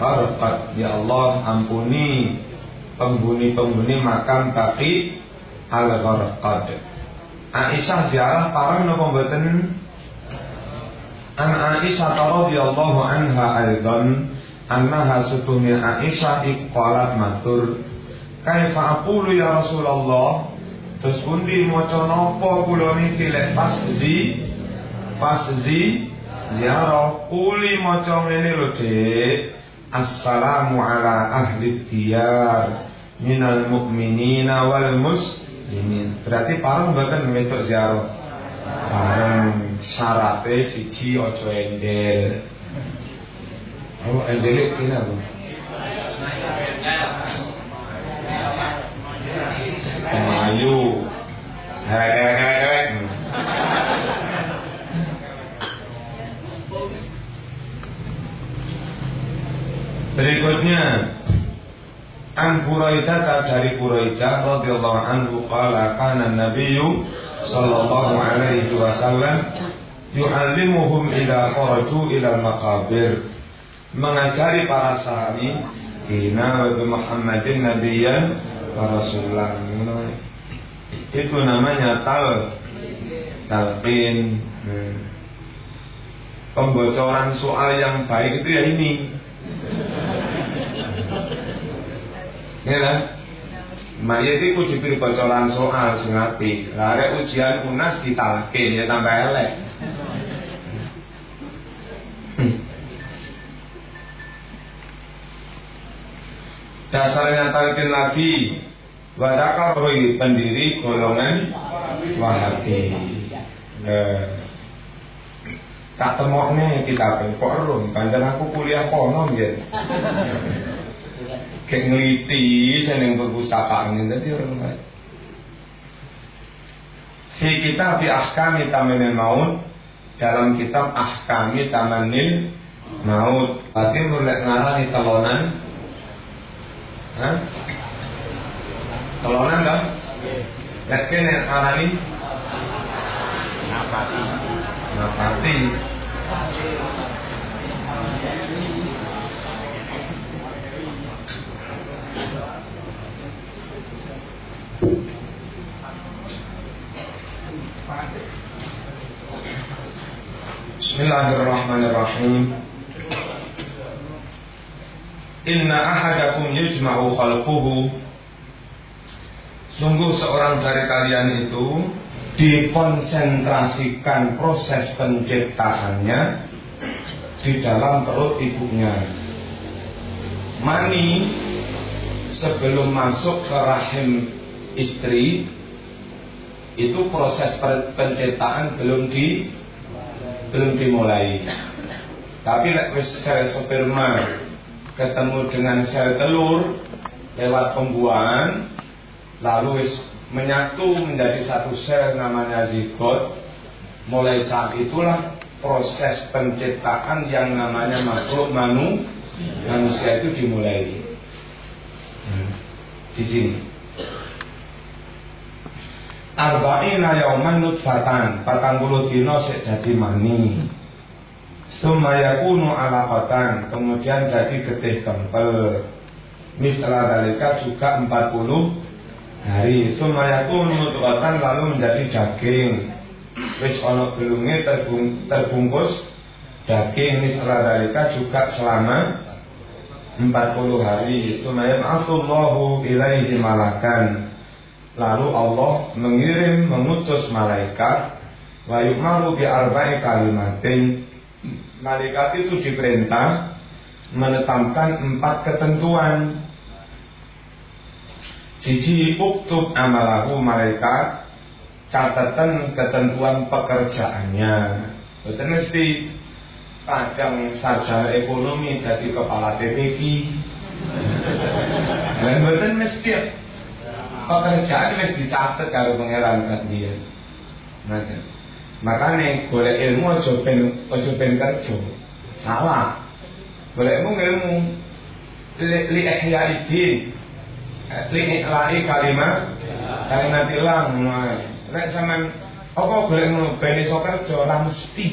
Barqat Ya Allah ampuni Penghuni-penghuni makam taqi Al-Gharqad. Aisyah ziarah parang nopo mboten? An Aisyah radhiyallahu anha aidan annaha setuhnya Aisyah iqalat matur. Kaifa aqulu ya Rasulullah? Terus pundi maca napa kula niki lek pas zi? Pas zi ziarah. Kuli maca ngene lho Dik assalamu ala ahli diyar minal mu'minina wal muslimin berarti parang mboten wedok ziarah parang syaratnya siji ojo endel Oh, endelik kena apa? Melayu. Hewek, hewek, hewek, Berikutnya. An Buraidah dari Buraidah radhiyallahu anhu qala kana Nabiyyu sallallahu alaihi wasallam yu'allimuhum idza kharaju ila al-maqabir. Mengajari para sahabi Kina wa Muhammadin Nabiyan wa Rasulullah. Itu namanya tal Talqin. Hmm. Pembocoran soal yang baik itu ya ini Ya kan? Mayat itu diberi bocoran soal sing Lare ujian unas ditalkin ya tambah elek. [laughs] dasarnya talqin lagi Wadakar roi pendiri golongan Wahabi eh, Tak temoknya kita kok rum Panjang aku kuliah kono ya [laughs] Kayak ngeliti Seneng perpustakaan Jadi orang Fi kitab fi ahkami tamanil maut Dalam kitab ahkami tamanil maut Berarti mulai ngarani talonan Hah? Kelonan kan? Yakin yang alami? Napati. Napati. Bismillahirrahmanirrahim. Inna ahadakum yujma'u khalquhu Sungguh seorang dari kalian itu Dikonsentrasikan proses penciptaannya Di dalam perut ibunya Mani Sebelum masuk ke rahim istri Itu proses penciptaan belum di belum dimulai. Tapi lek wis sperma ketemu dengan sel telur lewat pembuahan lalu menyatu menjadi satu sel namanya zigot mulai saat itulah proses penciptaan yang namanya makhluk manu manusia itu dimulai. Di sini arba'ina yauman nutfatan patang puluh dino dadi mani. Sumaya kuno alaqatan kemudian jadi getih kempel Misal dalika juga 40 hari. Sumaya kuno nutfatan lalu menjadi daging. Wis ono belunge terbung, terbungkus daging misal dalika juga selama 40 hari. Sumaya asullahu ilaihi malakan Lalu Allah mengirim mengutus malaikat wa yu'maru bi arba'i kalimatin. Malaikat itu diperintah menetapkan empat ketentuan. Siji uktub amalahu malaikat catatan ketentuan pekerjaannya. Betul mesti kadang sarjana ekonomi jadi kepala TPG. [laughs] Dan betul mesti pekerjaan wis dicatat karo pangeran dia. Nah, makanya boleh ilmu aja ben aja ben kerja. Salah. Boleh ilmu li, li ihya idin. Li ihlai kalimat kalimat ilang. Nek sampean apa boleh ilmu ben iso kerja ora mesti.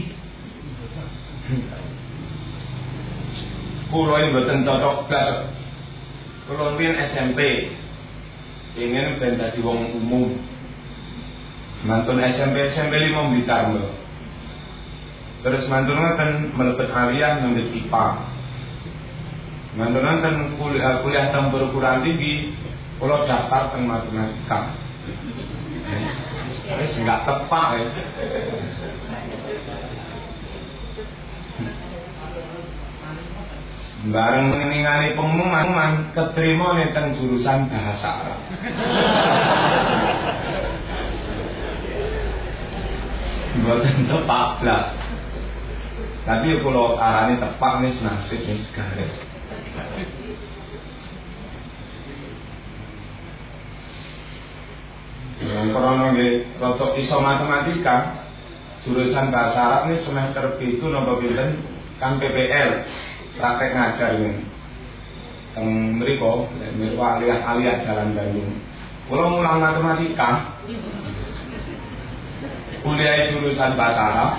Kulo ini mboten cocok blas. Kulo SMP, ingin ben dadi wong umum. Mantun SMP SMP lima Blitar lho. Terus mantun ngeten mlebet aliyah nang IPA mantun ngeten kuliah kuliah teng perguruan tinggi kula daftar teng matematika. Wis enggak tepat ya Bareng meninggali pengumuman keterima nih jurusan bahasa Arab. Bukan tepat belas. Tapi kalau arahnya tepat nih nasib nih segaris. Karena nggih rada iso matematika jurusan bahasa Arab ini semester itu nomor pinten kan PPL praktek ngajar ini teng mriko mriku aliyah-aliyah jalan Bandung kula mulang matematika kuliah jurusan bahasa Arab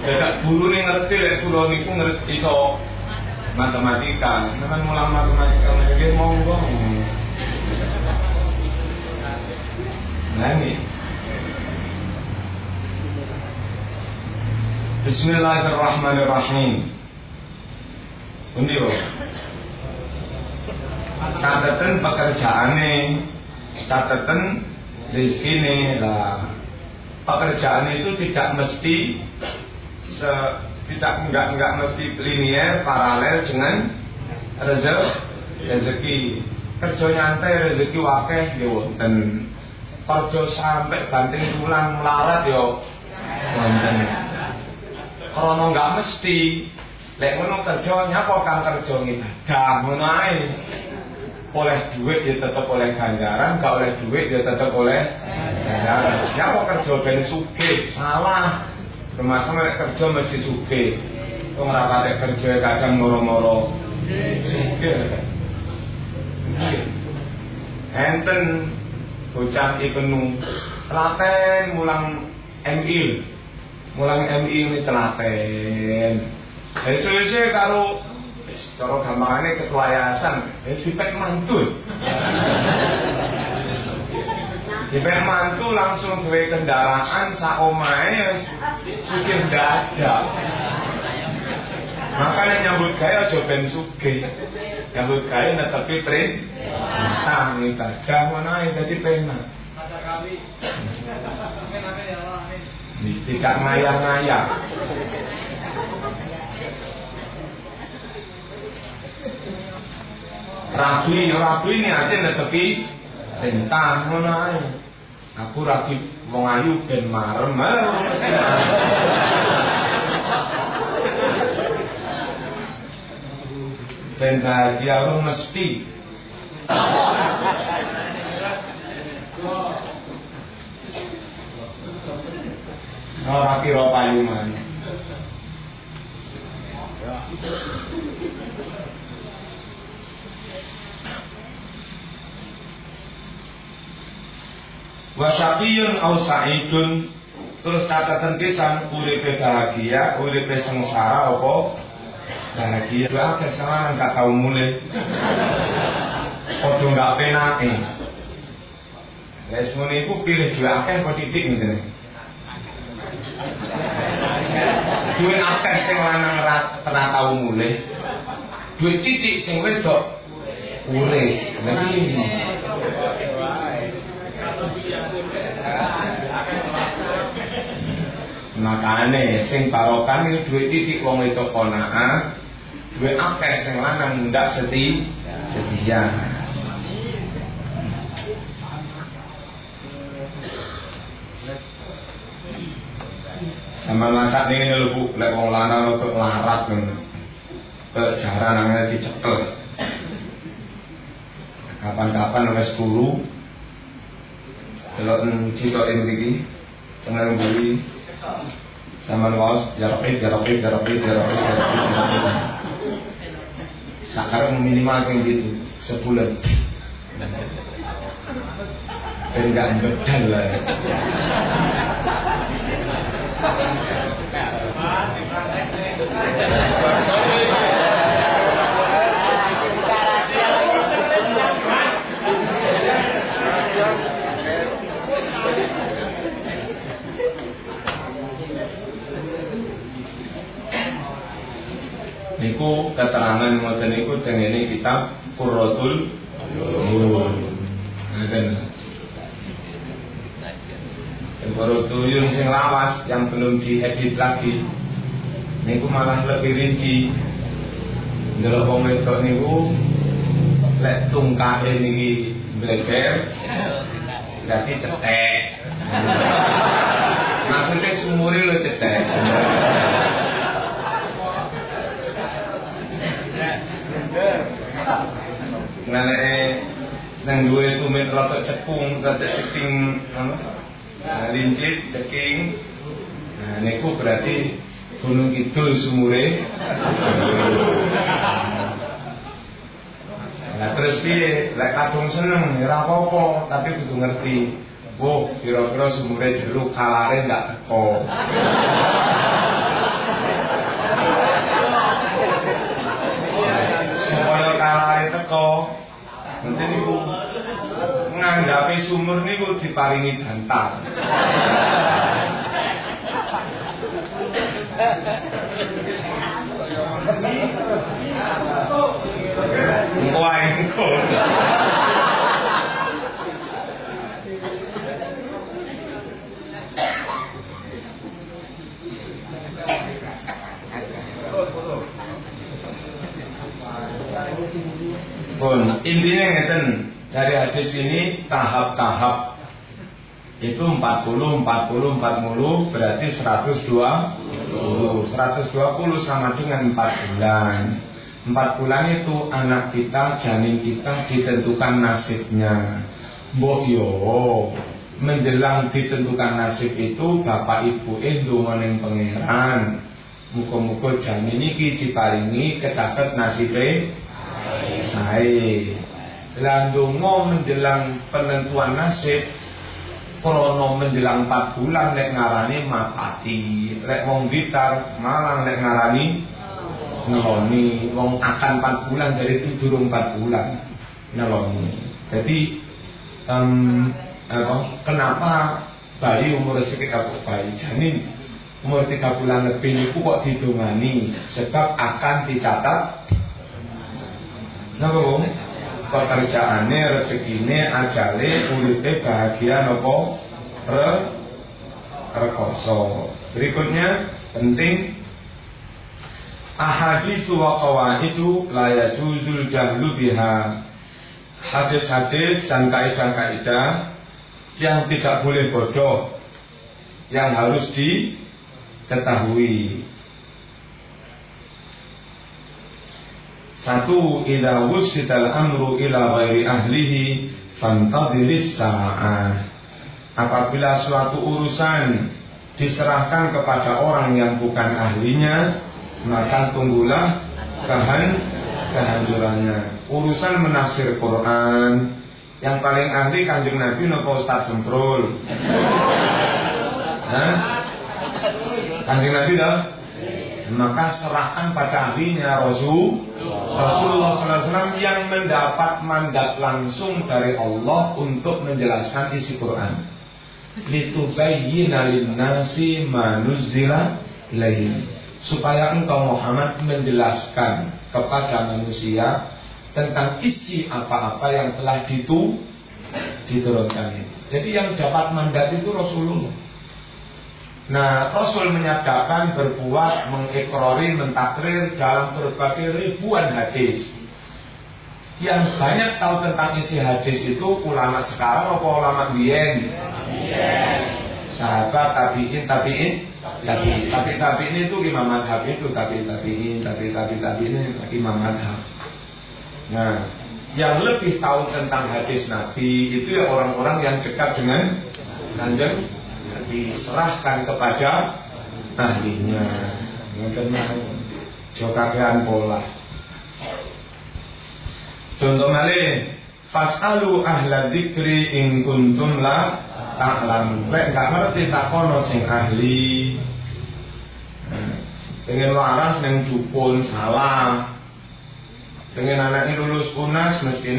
Dadak guru nih ngerti lek kula niku ngerti iso matematika. Sampeyan mulang matematika nggih monggo. Nah ini. Bismillahirrahmanirrahim. Pundi yo. Catatan pekerjaane, catatan rezekine lah. Pekerjaan itu tidak mesti se, tidak enggak enggak mesti linear paralel dengan rezeki rezeki kerja nyantai rezeki wakeh ya wonten kerja sampai banting tulang melarat yo wonten karena enggak mesti Lek ngono kerja nyapa kang kerja ngibadah ngono ae. Oleh duit ya tetep oleh ganjaran, gak oleh duit ya tetep oleh ganjaran. Nyapa kerja ben sugih, salah. Termasuk nek kerja mesti sugih. Wong ora patek kerja kadang moro-moro sugih. Enten bocah ikenu telaten mulang MI. Mulang MI ini telaten. Esuk-esuk karo cara gampangane ketua yayasan, eh dipek mantu. Dipek mantu langsung duwe kendaraan sak omahe sugih dadak. Makanya nyambut gaya aja ben sugih. Nyambut gaya netepi prin. Tang ibadah ae dadi penak. Tidak ngayang-ngayang. Rabi, rabi ini netepi rentang ngono ae. Aku rabi wong ayu ben marem. Ben bahagia lu mesti. Oh, rapi ro Wasapiyun au sa'idun terus catatan pisan uripe bahagia, uripe sengsara apa bahagia. Dua akeh sama nggak tahu mulai. Padha nggak penake. Wes ngono iku pilih dua akeh kok titik ngene. Duwe akeh sing lanang ora tau mulai. Duwe titik sing wedok urip. Makane sing barokan iki duwe titik wong itu konaa, duwe akeh sing lanang ndak seti setia. Sama masak ini lho Bu, lek wong lanang rada larat ngono. Kejaran nang dicekel. Kapan-kapan wis guru delok citoke mriki, tengah buri sama waos rapid ya rapid ya rapid ya ya rapid sekarang minimal kayak gitu sebulan. Dan nggak bedal lah niku keterangan ngoten niku tengene kitab Qurratul Uyun. Ngaten. Qurratul Uyun sing lawas yang belum diedit lagi. Niku malah lebih rinci. Ndelok wong wedok niku lek tungkae niki bleber berarti cetek. [laughs] Maksudnya sumuri lo cetek. Nane nang duwe tumit rada cepung, rada ceking apa? Nah, lincip, ceking. Nah, niku berarti Gunung Kidul sumure. Nah, terus piye? Lek kadung seneng ya apa-apa, tapi kudu ngerti. Oh, kira-kira sumure jeruk kalare ndak teko. Supaya kalare teko, nganggapi sumur niku diparingi bantal. Engko. Pun intinya ngeten dari hadis ini tahap-tahap. Itu 40 40 40 berarti 120 120 sama dengan 4 bulan. 4 bulan itu anak kita janin kita ditentukan nasibnya. Mbok yo menjelang ditentukan nasib itu bapak ibu itu meneng pangeran. Muka-muka janin ini diparingi kecatet nasibnya saya Landungo menjelang penentuan nasib Krono menjelang 4 bulan Nek ngarani mapati. Lek wong bitar malang nek ngarani Ngeloni. Wong akan 4 bulan dari durung 4 bulan Ngeloni. Jadi um, apa, Kenapa bayi umur sekitar bayi janin Umur 3 bulan lebih itu kok didongani? Sebab akan dicatat. Napa? Pekerjaannya, rezekine, ajale, uripe bahagia nopo re rekoso. Berikutnya penting ahadisu wa qawaidu la yajuzul jahlu biha. Hadis-hadis dan kaidah-kaidah yang tidak boleh bodoh yang harus diketahui. Satu ila wusidal amru ila ghairi ahlihi fantadhiris sa'ah. Apabila suatu urusan diserahkan kepada orang yang bukan ahlinya, maka tunggulah kehan kehancurannya. Urusan menafsir Quran, Yang paling ahli kanjeng Nabi nopo Ustaz Semprul. Hah? Kanjeng Nabi dah? Maka serahkan pada ahlinya Rasul Rasulullah SAW yang mendapat mandat langsung dari Allah untuk menjelaskan isi Quran. Ilaihim. Supaya engkau Muhammad menjelaskan kepada manusia tentang isi apa-apa yang telah ditu diturunkan. Jadi yang dapat mandat itu Rasulullah. Nah, Rasul menyatakan berbuat, mengikrori, mentakrir dalam berbagai ribuan hadis. Yang banyak tahu tentang isi hadis itu ulama sekarang atau ulama biyen? Sahabat tabiin, tabiin, tabiin. Tapi tabiin itu imam madhab itu tabiin, tabiin, tapi tapi tabiin imam madhab. Nah, yang lebih tahu tentang hadis Nabi itu ya orang-orang yang dekat dengan kanjeng diserahkan kepada ahlinya. Mungkin jokakean pola. Contoh malih, fasalu ahla dzikri in kuntum la ta'lam. Lek gak ngerti takono sing ahli. Pengen waras neng dukun salah. Pengen anak ini lulus unas mesti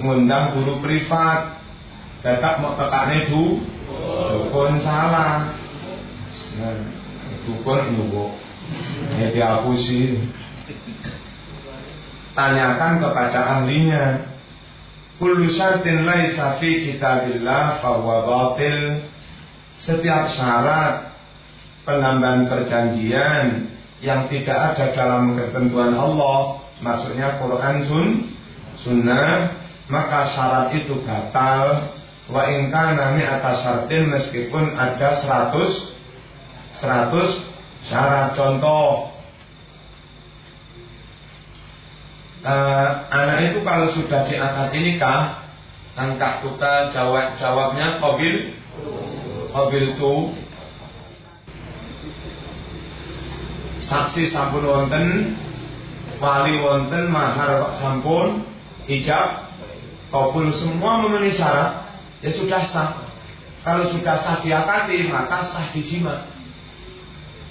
ngundang guru privat. Tetap mau tekane du Dukun salah. Nah, dukun nyuwuk. Ya sih. Tanyakan kepada ahlinya. Kullu syartin laisa fi kitabillah fahuwa batil. Setiap syarat penambahan perjanjian yang tidak ada dalam ketentuan Allah, maksudnya Quran sun, sunnah, maka syarat itu batal Wa in kana atas syartin meskipun ada 100 100 syarat. Contoh uh, anak itu kalau sudah diangkat nikah angkat kita jawab jawabnya kobil kobil itu saksi sampun wonten wali wonten mahar sampun ijab kabul semua memenuhi syarat ya sudah sah. Kalau sudah sah diakati maka sah dijima.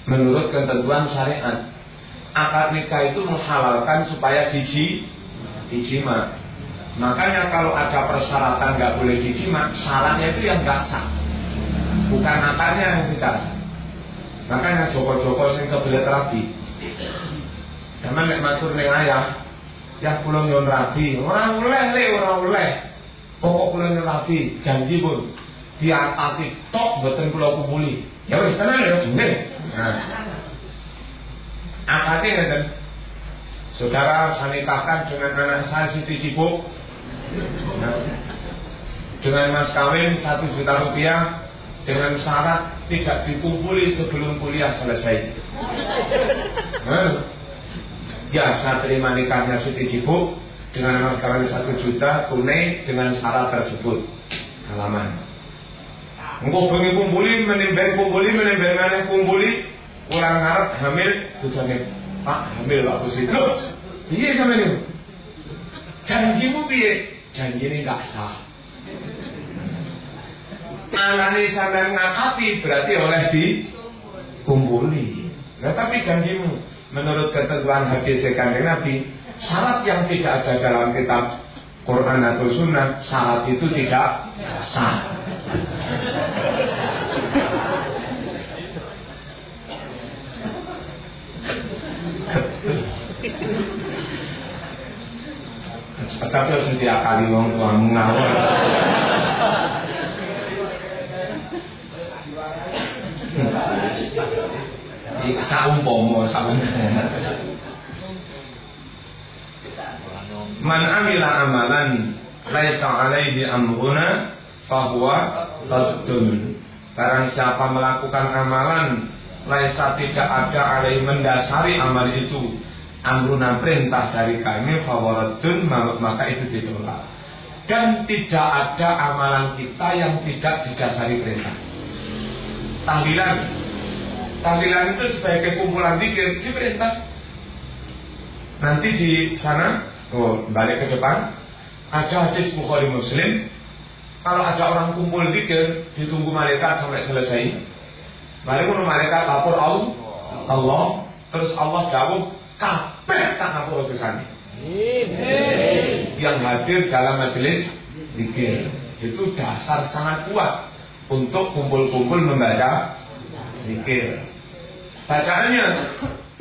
Menurut ketentuan syariat, akad nikah itu menghalalkan supaya diji dijima. Makanya kalau ada persyaratan nggak boleh dijima, syaratnya itu yang nggak sah. Bukan akadnya yang tidak. Makanya joko-joko sing kebelet rabi. Zaman nek matur ayah, ya kula nyon rabi, ora oleh le, ora oleh. Pokok kula nyelati janji pun diatati tok boten kula kumpuli. Ya wis tenan ya, nggih. Nah. Akate ngeten. Saudara saya nikahkan dengan anak saya Siti Cibuk. Nah. Dengan mas kawin satu juta rupiah dengan syarat tidak dikumpuli sebelum kuliah selesai. Nah. Biasa terima nikahnya Siti Cibuk dengan mas kawin satu juta tunai dengan syarat tersebut halaman. Engkau bengi kumpuli, menimbang kumpuli, menimbang mana kumpuli, kurang ngarep hamil, bujane Pak hamil Pak Bos itu. Iya sama ini. Janjimu piye? Janji ini gak sah. Anani sampean ngakati berarti oleh di kumpuli. Nah tapi janjimu menurut ketentuan hadis kanjeng Nabi syarat yang tidak ada dalam kitab Quran atau Sunnah syarat itu tidak sah. Tapi harus setiap kali mau ngawur. Saumpama saumpama Man amila amalan laisa alaihi amruna fahuwa raddun. Barang siapa melakukan amalan laisa tidak ada alaihi mendasari amal itu amruna perintah dari kami fawaradun maka itu ditolak. Dan tidak ada amalan kita yang tidak didasari perintah. Tahlilan Tahlilan itu sebagai kumpulan dikir diperintah. Nanti di sana Balik ke Jepang. Ada hadis Bukhari Muslim, kalau ada orang kumpul dikir, ditunggu malaikat sampai selesai. Mari pun malaikat lapor Allah, Allah, terus Allah jawab, kabeh tak ngapur utusan. Yang hadir dalam majelis dikir itu dasar sangat kuat untuk kumpul-kumpul membaca dikir. Bacaannya,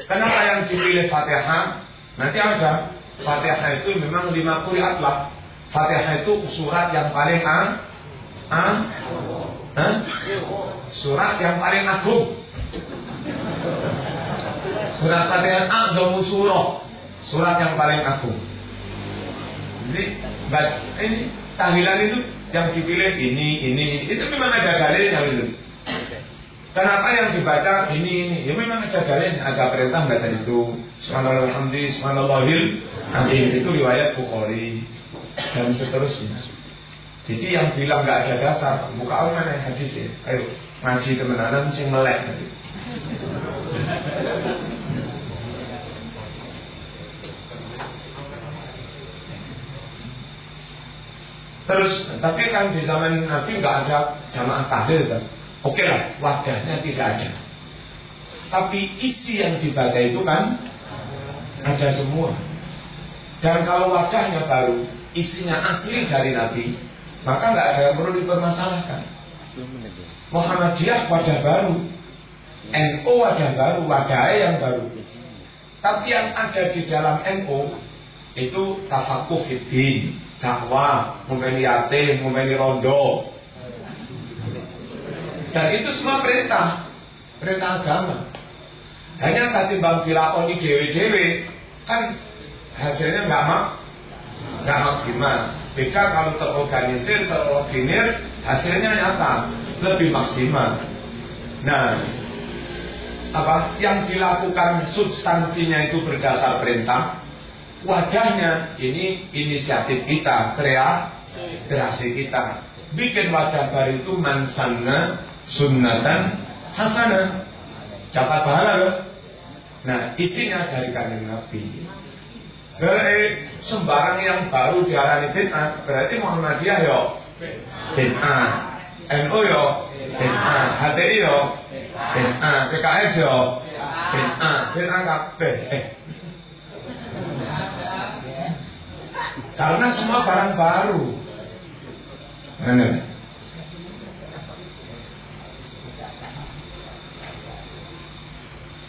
kenapa yang dipilih Fatihah? Nanti ada Fatihah itu memang lima kuriat lah. Fatihah itu surat yang paling ang, ang, surat yang paling agung. Surat Fatihah A'zamu surah. Surat yang paling agung. Jadi ini tahlilan itu yang dipilih ini, ini, ini. Itu memang ada dalilnya Kenapa yang dibaca ini, ini? Ya memang dalilnya. Ada perintah baca itu. Subhanallah alhamdulillah, subhanallahil. Nanti itu riwayat Bukhari dan seterusnya. Jadi yang bilang nggak ada dasar, buka apa mana hadis ya? Ayo ngaji temenan sing melek nanti. Terus, tapi kan di zaman Nabi nggak ada jamaah tahlil kan. Oke lah, wadahnya tidak ada. Tapi isi yang dibaca itu kan ada semua. Dan kalau wadahnya baru, isinya asli dari Nabi, maka nggak ada yang perlu dipermasalahkan. Muhammadiyah wadah baru, NO wadah baru, wadah yang baru. Tapi yang ada di dalam NO itu tafakuh fitin, dakwah, memeni yatim, memeni rondo. Dan itu semua perintah, perintah agama. Hanya tadi bang dilakoni dewe-dewe, kan hasilnya nggak mak, nggak maksimal. Beda kalau terorganisir, terordinir, hasilnya nyata, lebih maksimal. Nah, apa yang dilakukan substansinya itu berdasar perintah, wadahnya ini inisiatif kita, kreasi kita. Bikin wadah baru itu mansana sunnatan hasanah. Dapat pahala loh. Nah, isinya dari kanjeng Nabi. Berarti sembarang yang baru diarani bid'ah, berarti Muhammadiyah yo bid'ah. NU yo bid'ah, HTI yo bid'ah, PKS yo bid'ah, bid'ah kabeh. Eh, Karena semua barang baru.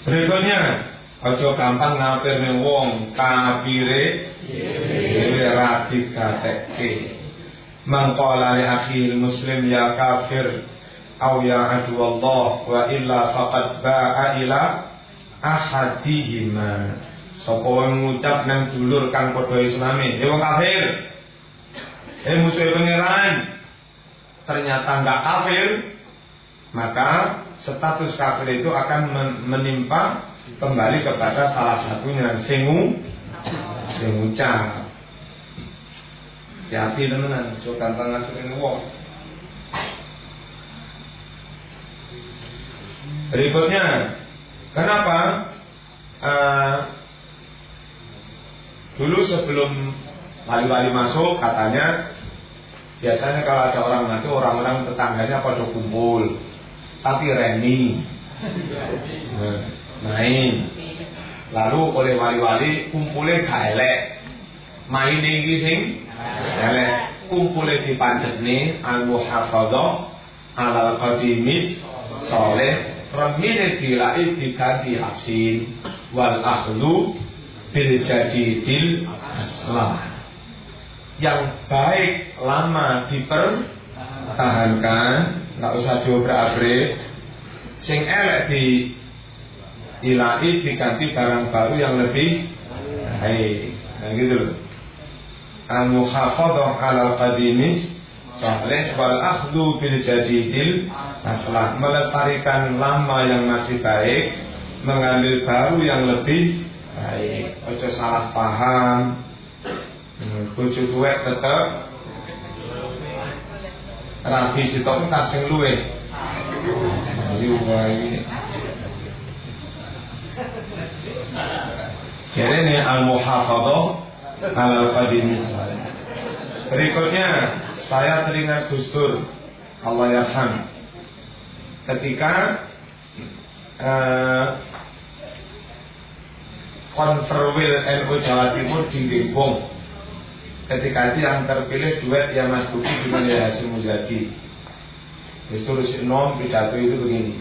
Berikutnya, ojo gampang ngapir ning wong kafire dhewe ra dikatekke. Mangqala li akhil muslim ya kafir au ya adu Allah wa illa faqad ba'a ila ahadihima. Sapa wong ngucap nang dulur kang padha islami, ya wong kafir. Eh musuh pangeran. Ternyata enggak kafir, maka status kafir itu akan menimpa kembali kepada salah satunya singu singucap. Hati temenan, coba gampang ngasuhin wong. Berikutnya, kenapa uh, Dulu sebelum wali-wali masuk katanya biasanya kalau ada orang mati orang-orang tetangganya pada kumpul tapi remi. Nah, main. Lalu oleh wali-wali kumpulnya gak elek main ini sing elek kumpulnya di nih al muhafadhah alal qadimis soleh. Remine dilai diganti asin wal akhlu bil jadidil aslah yang baik lama dipertahankan nggak usah diobrak-abrik sing elek di ilahi diganti barang baru yang lebih baik. Nah gitu loh. Al muhafadhah al qadimis saleh wal akhdhu bil jadidil aslah. Melestarikan lama yang masih baik mengambil baru yang lebih baik. Ojo salah paham. Bojo tuwek tetep rabi sitok kasing luwe. Ayo wae. Jadi ini al muhafadhah al qadim Berikutnya saya teringat Gus Dur. Allah yarham. Ketika uh, konferwil NU Jawa Timur di Depok ketika itu yang terpilih duet ya Mas Budi dengan ya Hasim Mujadi. Gus nom pidato itu begini.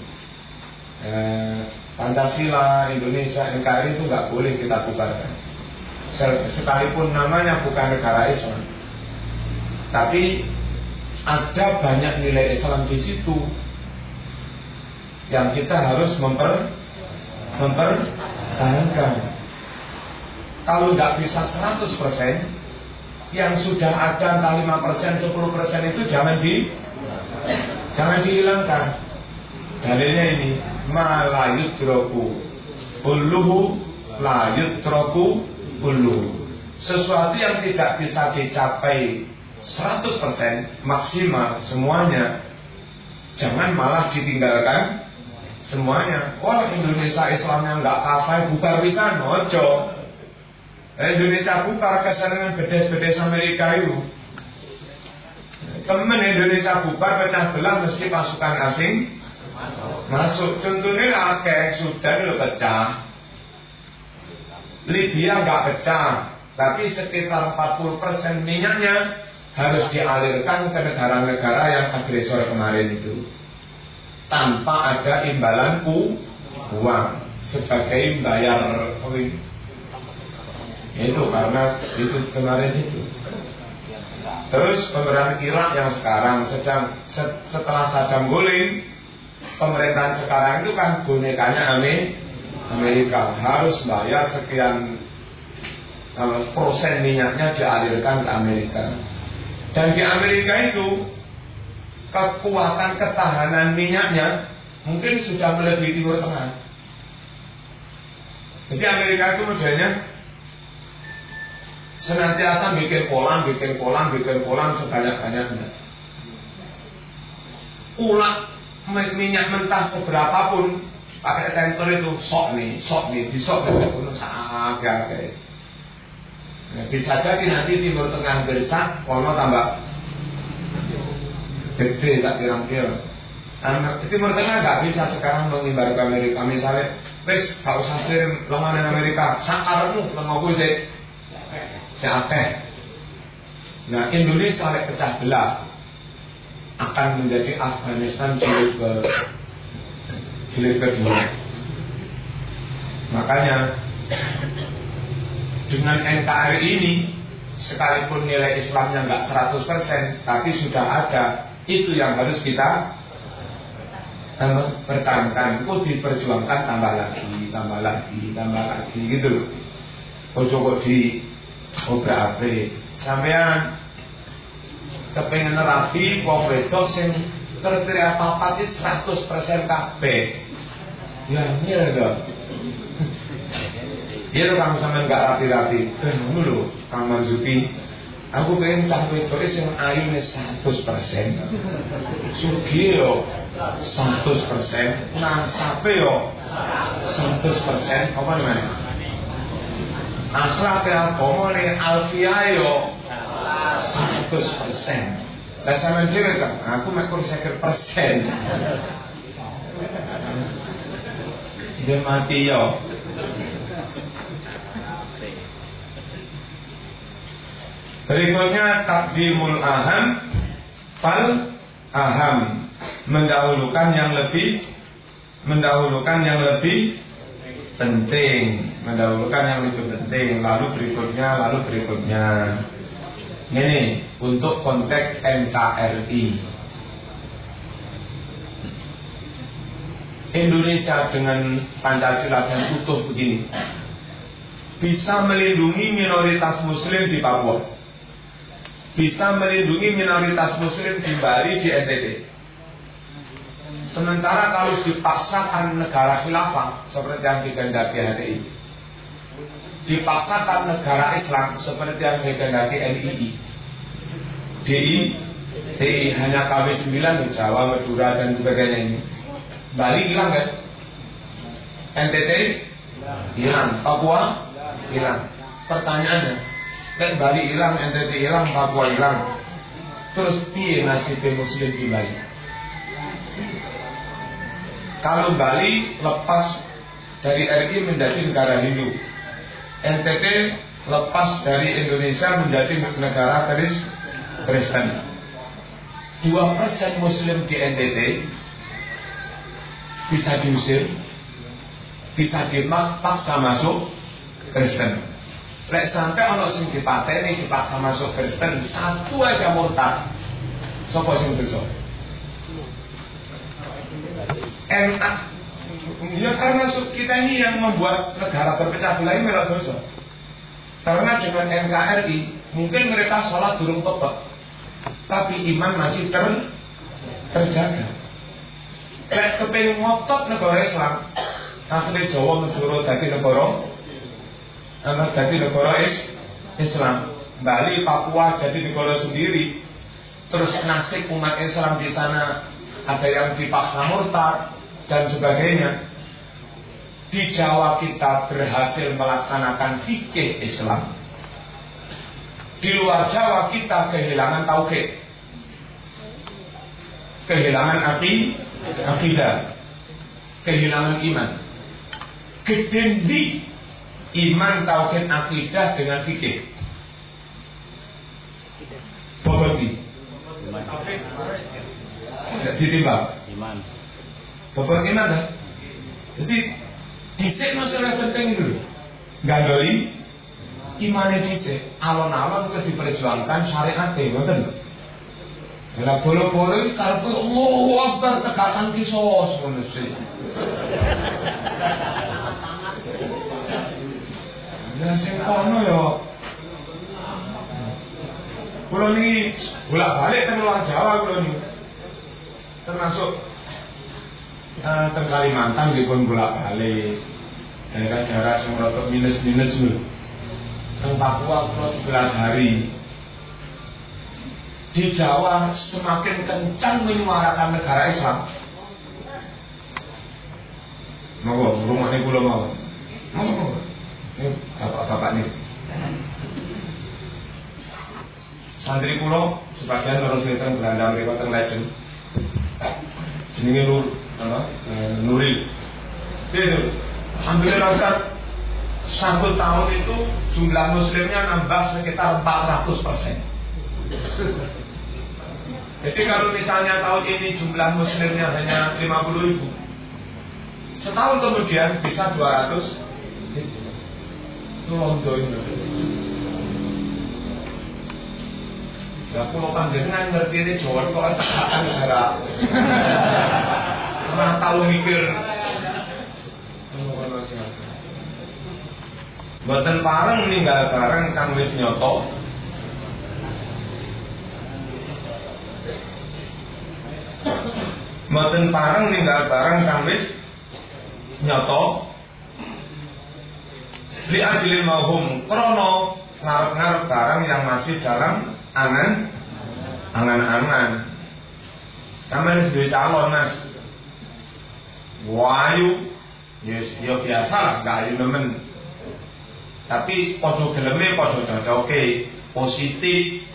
Eh, Pancasila Indonesia NKRI itu nggak boleh kita bubarkan. Sekalipun namanya bukan negara Islam tapi ada banyak nilai Islam di situ yang kita harus memper mempertahankan. Kalau nggak bisa 100% yang sudah ada entah 5%, 10% itu jangan di jangan dihilangkan. Dalilnya ini malayut droku uluhu layut droku ulu. Sesuatu yang tidak bisa dicapai 100% maksimal semuanya jangan malah ditinggalkan semuanya. Wah Indonesia Islamnya nggak kafai bubar bisa nojo. Indonesia bubar kesenangan bedes-bedes Amerika itu. Temen Indonesia bubar pecah belah mesti pasukan asing masuk. Contohnya akeh Sudan lo pecah. Libya nggak pecah, tapi sekitar 40% minyaknya harus dialirkan ke negara-negara yang agresor kemarin itu tanpa ada imbalan uang sebagai bayar itu karena itu kemarin itu. Terus pemerintahan Irak yang sekarang sedang setelah Saddam guling pemerintahan sekarang itu kan bonekanya Amerika. Harus bayar sekian persen minyaknya dialirkan ke Amerika. Dan di Amerika itu kekuatan ketahanan minyaknya mungkin sudah melebihi Timur Tengah. Jadi Amerika itu modelnya senantiasa bikin kolam, bikin kolam, bikin kolam sebanyak-banyaknya. Ulang minyak mentah seberapa pun pakai tanker itu sok nih, sok nih, di sok nih pun sangat kayak. Nah, bisa jadi nanti Timur Tengah bersak, kono tambah gede tak kira-kira. Anak Timur Tengah nggak bisa sekarang mengimbar ke Amerika. Misalnya, wes gak usah kirim lengan Amerika, sakarmu lengoku sih, siapa? Nah Indonesia lek pecah belah akan menjadi Afghanistan jilid ke jilid kedua. Makanya dengan NKRI ini sekalipun nilai Islamnya nggak 100% tapi sudah ada itu yang harus kita pertahankan itu diperjuangkan tambah lagi tambah lagi tambah lagi gitu ojo kok di obrak abrik sampean kepengen rapi wong wedok sing kriteria papat itu 100% kabeh. Ya ini dong Iya lo kamu sama nggak rapi-rapi, kan dulu Kang Marzuki Aku pengen cah wedok sing ayune 100%. Sugi yo 100%, nasabe yo 100%, apa namanya? Akhlak ya pomone alfia yo 100%. Lah sampean dhewe kan, aku mek kur 50%. Dia mati yo. Berikutnya takdimul aham fal aham mendahulukan yang lebih mendahulukan yang lebih penting mendahulukan yang lebih penting lalu berikutnya lalu berikutnya ini untuk konteks NKRI Indonesia dengan Pancasila dan utuh begini bisa melindungi minoritas muslim di Papua bisa melindungi minoritas muslim di Bali di NTT. Sementara kalau dipaksakan negara khilafah seperti yang dikehendaki HTI, dipaksakan negara Islam seperti yang dikehendaki NII, DI, DI hanya KW 9 di Jawa, Madura dan sebagainya ini. Bali hilang kan? NTT hilang, Papua hilang. Pertanyaannya, Nek Bali hilang, NTT hilang, Papua hilang. Terus piye nasib muslim di Bali? Kalau Bali lepas dari RI menjadi negara Hindu, NTT lepas dari Indonesia menjadi negara Kristen. Dua persen Muslim di NTT bisa diusir, bisa dipaksa masuk Kristen. Lek sampai ono sing dipateni dipaksa masuk Kristen, satu aja murtad. Sopo sing besok? Enak ya karena kita ini yang membuat negara berpecah belah ini merah dosa karena dengan NKRI mungkin mereka sholat durung pepek tapi iman masih ter terjaga. Kayak kepengen ngotot negara Islam akhirnya Jawa menjuru jadi negara anak jadi negara is, Islam. Bali Papua jadi negara sendiri. Terus nasib umat Islam di sana ada yang dipaksa murtad dan sebagainya. Di Jawa kita berhasil melaksanakan fikih Islam. Di luar Jawa kita kehilangan tauhid. Kehilangan api, akidah. Kehilangan iman. Gedendi iman tauhid akidah dengan fikih. Boboti. Ditimbang. Iman. Dah. Jadi dicek masalah penting itu. Gandoli imannya dicek. Alon-alon itu diperjuangkan syariat betul. Bila bolo-bolo itu kalau Allah Akbar tegakkan kisos manusia. Ya sing kono ya. Kulo niki bolak-balik teng luar Jawa kulo niki. Termasuk uh, teng Kalimantan dipun bolak-balik. Daerah-daerah sing minus-minus lho. Teng Papua kulo 11 hari. Di Jawa semakin kencang menyuarakan negara Islam. Mau rumah ini pulau mau. Ini bapak-bapak nih. Santri pulau sebagian terus ngitung berandam mereka teng legend. Jenenge Nur apa? Nuril. Itu. Alhamdulillah Ustaz, satu tahun itu jumlah muslimnya nambah sekitar 400 persen. Jadi kalau misalnya tahun ini jumlah muslimnya hanya 50 ribu, setahun kemudian bisa 200 itu londo. Ya pulau panjenengan ngerti ini Jawa kok akan negara. Pernah tahu mikir. Boten pareng meninggal bareng kan wis nyoto. Boten pareng meninggal bareng kan wis nyoto. Li ajli mahum krono ngarep-ngarep barang yang masih dalam angan angan-angan. Sama ini sebagai calon mas. Wayu, yes, ya biasa lah, ayu nemen. Tapi podo geleme, podo cocoke, positif.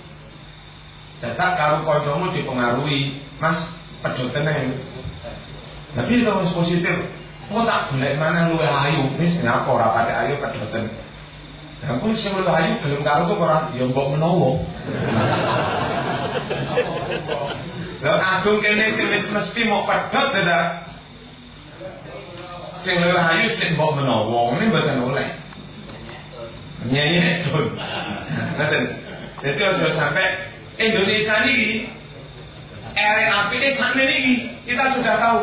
Tetap kalau podomu dipengaruhi, mas pedo tenang. Tapi kalau positif, kok tak boleh mana lu ayu, nih kenapa orang pada ayu pedo tenang. Nah, aku sing ayu gelem karo kok ora ya mbok menawa. Lah agung kene sing wis mesti mau pedhot dadak. Sing luwih ayu sing mbok menawa, ngene mboten oleh. Nyanyi itu. Ngoten. Jadi aja Indonesia ini api ini sampai ini kita sudah tahu.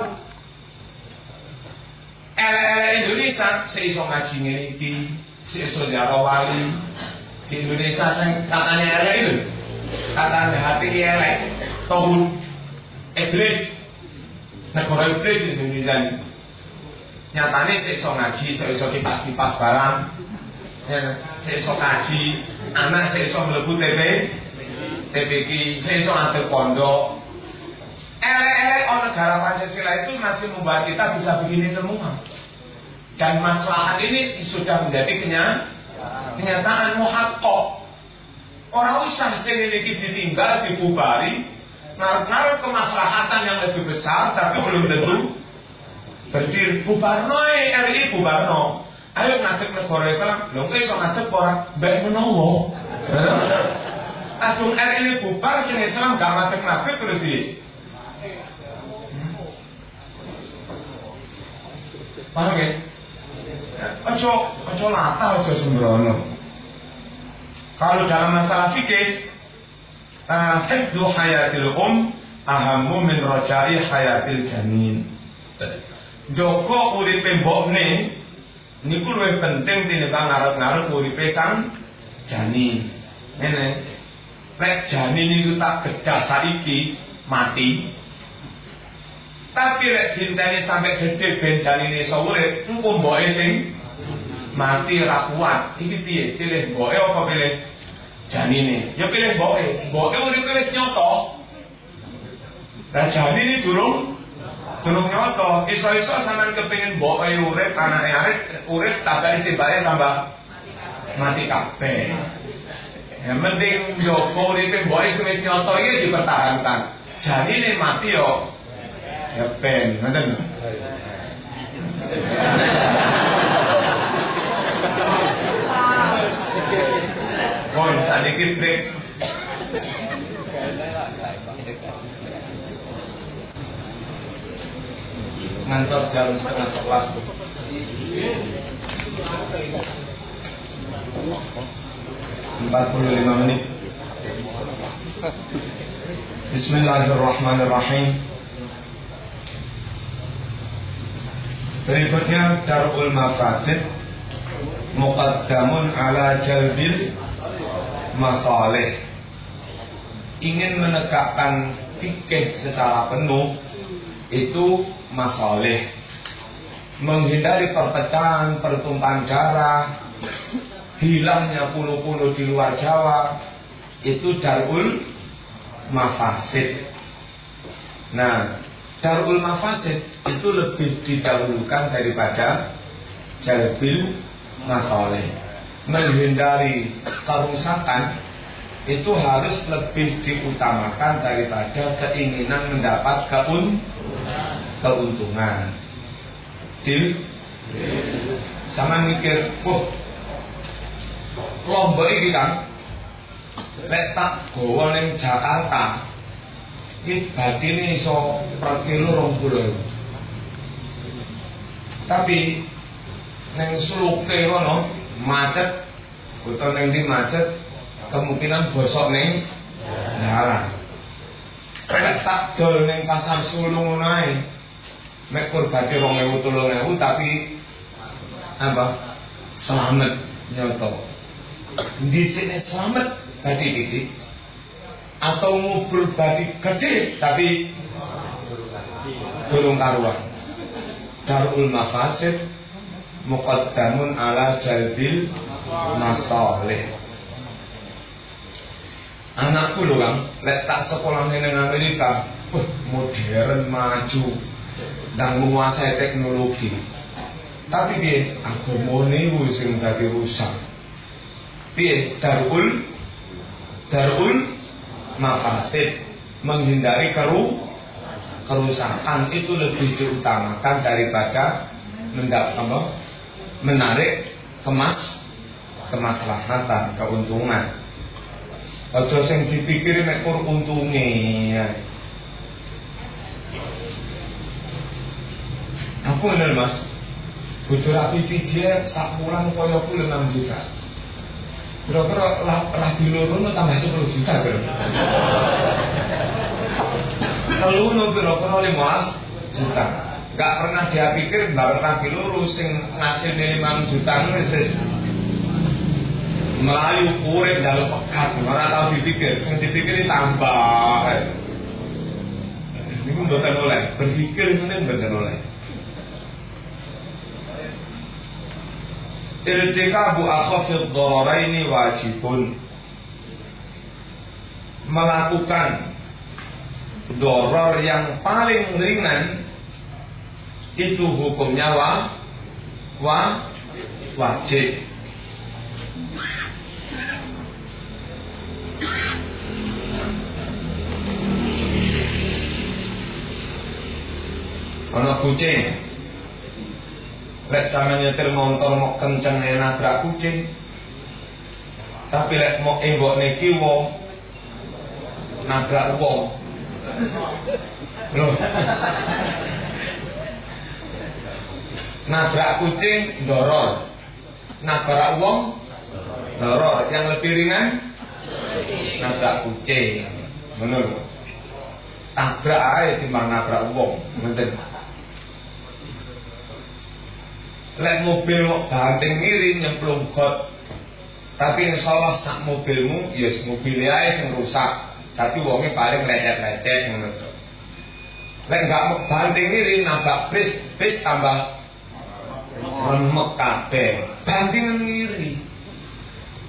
Ere-ere Indonesia seiso ngaji ini si saudara wali. Di Indonesia yang katanya elek itu. Katanya hati elek tahun iblis. Negara iblis di Indonesia ini. Nyatanya iso ngaji si iso kipas kipas barang. Ya, ngaji. Anak si iso melebu TP TPK si iso antar pondok. Elek-elek oh negara Pancasila itu masih membuat kita bisa begini semua dan masalah ini sudah menjadi kenyataan muhakkok Orang usah sing ini ditinggal dibubari, naruh-naruh kemaslahatan yang lebih besar tapi belum tentu berdiri. Bubarno eh RI bubarno. Ayo ngadep negara Islam. Kok iso ngadep ora mbek menowo. Adung RI bubar sing Islam gak ngadep ngadep terus iki Paham ya? Ojo, ojo latah, ojo sembrono. Kalau dalam masalah fikih, hifdzu hayatil um ahammu min rajai hayatil janin. Joko uripe mbokne niku luwih penting tinimbang ngarep-ngarep uripe sang janin. Ngene. Lek janin itu tak gedah saiki mati. Tapi lek dinteni sampai gede ben janine iso urip, engko mboke sing mati ra kuat. Iki piye? Pilih mboke apa pilih janine? Ya pilih mboke. Mboke uripe wis nyoto. Lah janine durung durung nyoto. Iso-iso sampean kepengin mboke urip, anake arep urip tabane tibake tambah mati kabeh. Yang penting Joko uripe mboke wis nyoto iki dipertahankan. Janine mati yo ben, ngoten. Mohon sedikit break. Ngantor jam setengah sebelas. Empat puluh lima menit. Bismillahirrahmanirrahim. Berikutnya darul mafasid muqaddamun ala jalbil masalih. Ingin menegakkan fikih secara penuh itu masalih. Menghindari perpecahan pertumpahan darah hilangnya puluh-puluh di luar Jawa itu darul mafasid. Nah darul mafasid itu lebih didahulukan daripada jalbil masalih. Menghindari kerusakan itu harus lebih diutamakan daripada keinginan mendapat keun keuntungan. Di sama mikir, wah, lombok ini kan, letak gowo Jakarta, ini batine iso per kilo 20. Tapi neng suluke ngono macet utawa neng di macet kemungkinan bosok neng dalan. Nek tak dol neng pasar sulung nae. Mek kurbate 2000 3000 tapi apa? Selamat nyoto. Di sini selamat badi titik atau ngubur badi gede tapi durung karuan. Darul mafasid muqaddamun ala jalbil masalih. Anakku lho Kang lek tak sekolah ning Amerika wah modern maju dan menguasai teknologi. Tapi dia agamane kuwi sing dadi rusak. Piye? Darul? Darul mafasid menghindari keru kerusakan itu lebih diutamakan daripada mendapat apa menarik kemas kemaslahatan, keuntungan. Aja sing dipikir nek kur untunge. Aku bener Mas. Bojo rapi siji sak kaya ku 6 juta. Kira-kira rapi loro tambah 10 juta kira. Telu no kira-kira 15 juta. Gak pernah dia pikir Mbak rapi loro sing ngasil 5 juta wis Melayu urip dalam pekat, ora tau dipikir, sing dipikir tambah. Ini mboten oleh, berpikir ini mboten oleh. Irtikabu akhafid ini wajibun Melakukan Doror yang paling ringan Itu hukumnya wa, wa wajib Ana kucing. Lek sama nyetir motor mau kenceng nabrak kucing. Tapi lek mau embok niki wong nabrak wong. Loh. Nabrak kucing doror. Nabrak wong doror. Yang lebih ringan nabrak kucing. Menurut tabrak aja timbang nabrak wong. Menten. Lek mobil mau banting miring nyemplung got. Tapi insya Allah sak mobilmu, ya yes, mobilnya aja yang rusak. Tapi wongnya paling lecet-lecet menurut. Lek nggak mau banting miring nabrak bis, bis tambah remek kabeh. Bantingan miring.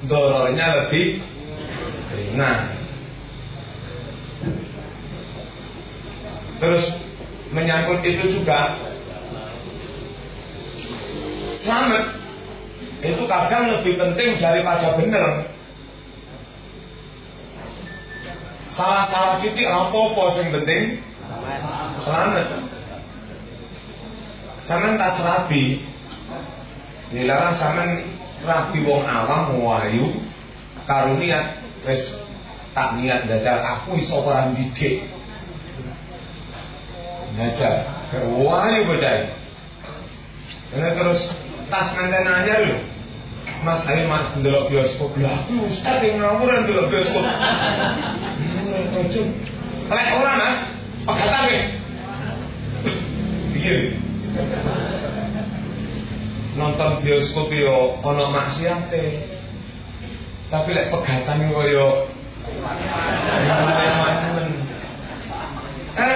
Dorornya lebih ringan. Terus menyangkut itu juga selamat itu kadang lebih penting daripada benar. Salah-salah titik apa-apa yang penting selamat. Sampeyan tak serabi. Dilarang sampeyan rabi wong awam wayu karunia wis tak niat dajal aku iso ora didik. Ngajar, wayu bocah. Ini terus tas mantan aja lho. Mas ayo mas ndelok bioskop lah. Ustaz yang ngawuran ndelok bioskop. Lek ora mas, pegatan wis. Piye? Nonton bioskop yo ana maksiate. Tapi lek pegatan koyo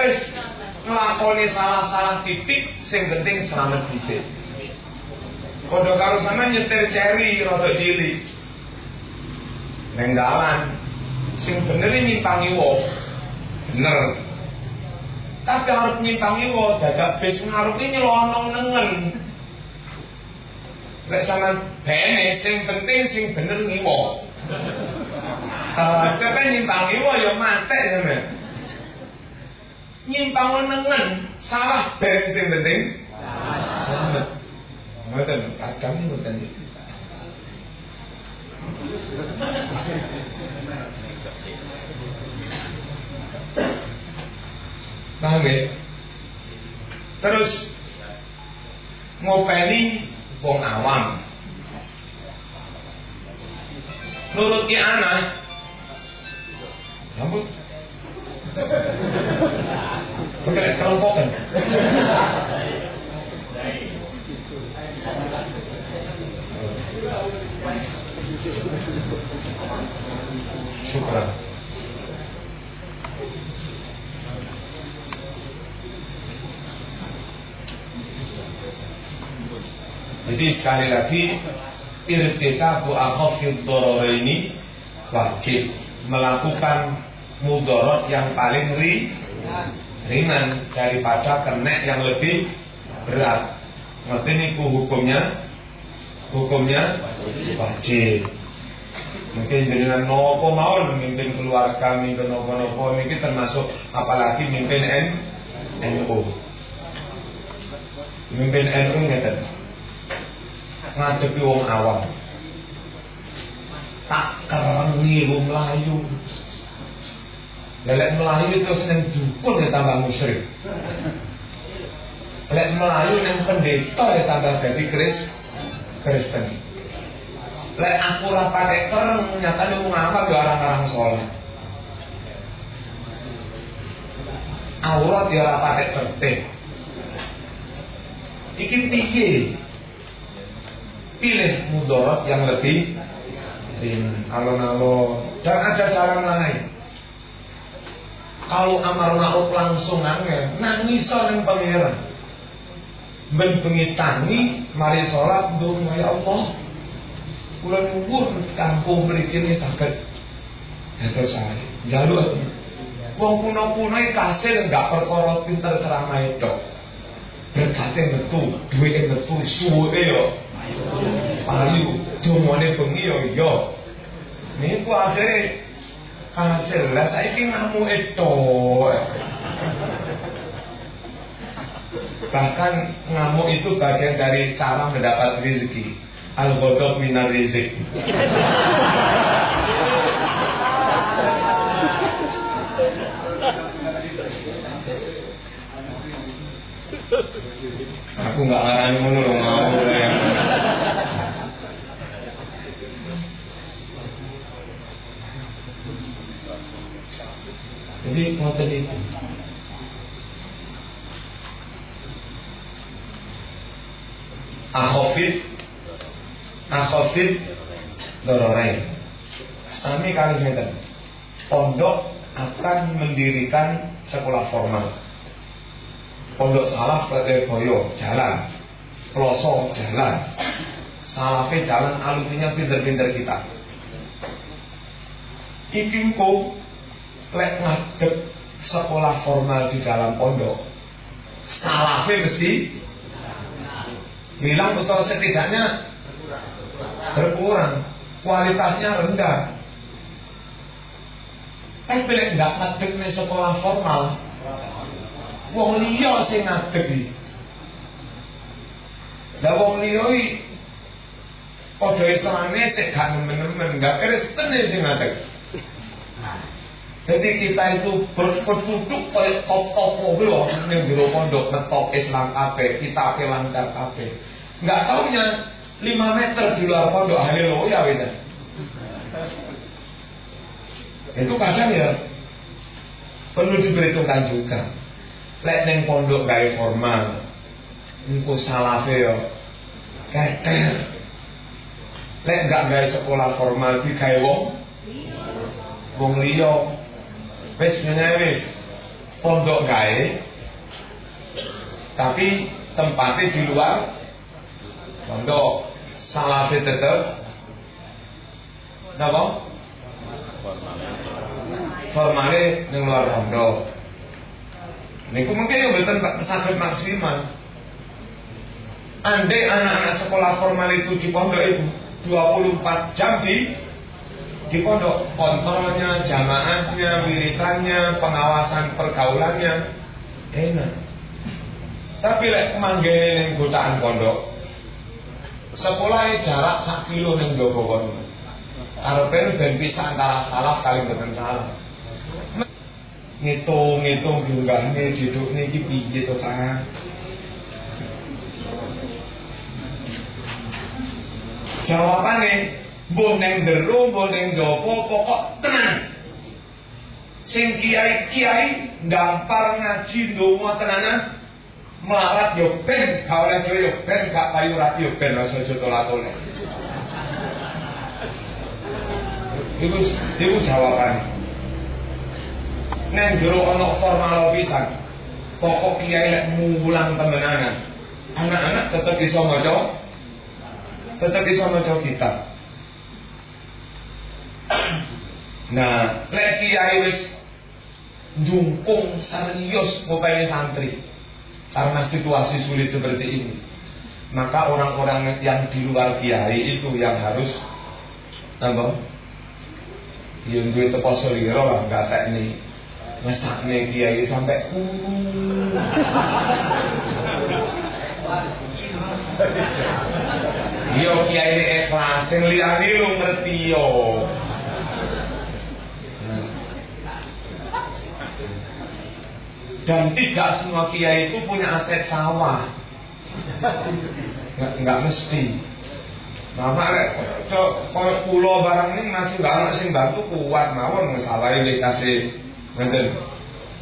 Wis nglakoni salah-salah titik sing penting selamat dhisik. Padha karo sama nyetir ceri rada cilik. Neng dalan sing bener nyimpangi wong. Bener. Tapi harus nyimpangi wong dadak bis ngarupi nyelonong nengen. Lek sama bene sing penting sing bener ngiwo. Tapi nyimpangi wong ya mate sampean. Nyimpang nengen salah ben sing penting selamat. Ngoten, kadang ngoten. Paham ya? Terus ngopeni wong awam. Nuruti anak. Rambut. Pakai kerongkokan. Jadi sekali lagi irtikabu akhafid ini wajib melakukan mudorot yang paling ri, ringan daripada kena yang lebih berat. Ngerti ini hukumnya? Hukumnya wajib. Mungkin jenengan nopo mau memimpin keluarga, memimpin nopo-nopo, ini termasuk apalagi memimpin N, NU. Memimpin NU ngeten. Ngadepi wong awam. Tak kerengi wong Melayu. Lelek Melayu itu seneng dukun ya tambah musyrik. Lelek Melayu yang pendeta ya tambah jadi Kris Kristen. Lek aku ora pakai kereng nyatane wong awam yo arang-arang saleh. Aurat yo ora pakai tertib. Iki piye? Pilih mudarat yang lebih alon-alon dan ada cara lain. Kalau amar ma'ruf langsung angin, nangis yang pangeran. Ben bengi tangi, mari sholat, dungu ya Allah. Kula nuwun kampung mriki ini saged dados saya. Njaluk wong kuno-kuno kasil enggak perkara pinter ceramah itu. Berkate metu, duwike metu, suwuke yo. Payu, dongane bengi yo yo. Niku akhire kasil lah saiki ngamuk itu bahkan ngamuk itu bagian dari cara mendapat rezeki al ghadab minar rizq Aku nggak ngarani lho mau. Jadi ngoten itu. Akhofid. Akhofid Dororain Sami kali Pondok akan mendirikan sekolah formal. Pondok salaf boyo jalan. Peloso jalan. Salafe jalan alumninya pinter-pinter kita. Iki lek ngadep sekolah formal di dalam pondok salafe mesti hilang atau setidaknya berkurang. Kualitasnya rendah. Tapi lek nggak ngadep di sekolah formal wong liya sing ngadep iki. Lah wong liya iki padha islame sik gak nemen-nemen gak kristen sing ngadep jadi kita itu berduduk kayak top-top mobil yang di pondok ngetop Islam kafe, kita ape lancar kafe. Nggak taunya 5 meter di luar pondok haleluya bisa. Itu kadang ya perlu diperhitungkan juga. Lek neng pondok gaya formal, engko salafe yo keter. Lek nggak gaya sekolah formal di gaya wong wong liya wis wis pondok gawe tapi tempatnya di luar pondok salafe tetep. Napa? Formale ning luar pondok niku mungkin yang betul sakit maksimal. Andai anak-anak sekolah formal itu di pondok itu 24 jam di di pondok. Kontrolnya, jamaahnya, wiritannya, pengawasan pergaulannya. Enak. Tapi lek manggene ning gotaan pondok, sekolah jarak sak kilo ning jowo kono. Arepe ben pisah antara salah kali mboten salah. Ngitung-ngitung diunggahne didukne iki piye to, Kang? Jawabane Mbok ning jero, mbok ning jopo, pokok tenan. Sing kiai-kiai ndampar ngaji ndonga tenanan melarat yo ben, gak oleh yo ben, gak payu rati yo ben rasa aja tolatone. Iku iku jawaban. Neng jero ana formal pisan. Pokok kiai lek mulang temenanan. Anak-anak tetap bisa maca tetap bisa maca kitab. Nah, lek kiai wis jungkung serius ngopeni santri karena situasi sulit seperti ini. Maka orang-orang yang di luar kiai itu yang harus apa? Yang duwe teko seliro lah enggak teknik ngesakne kiai sampai. [laughs] Yo kiai ikhlas, sing liyane lu ngerti yo. Dan tidak semua kiai itu punya aset sawah. Nggak, nggak mesti. Mama kalau pulau barang ini masih banyak sing bantu kuat mawon salah ini kasih ngeten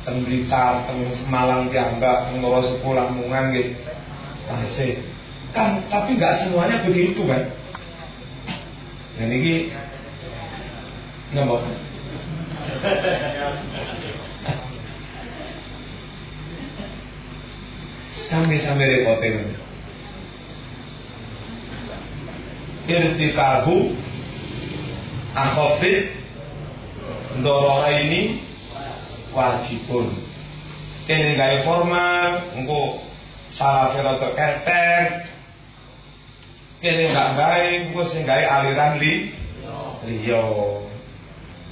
ten Blitar, ten Semalang dianggap ngurus sepulang mungan gitu. Kasih. Kan tapi nggak semuanya begitu kan. Dan ini nambah Sampai-sampai repotin. Irtikahu Akhofid Ndorora ini Wajibun. Ini gaya formal Engkau salah atau ketek. Ini enggak gaya Engkau sing aliran li Liyo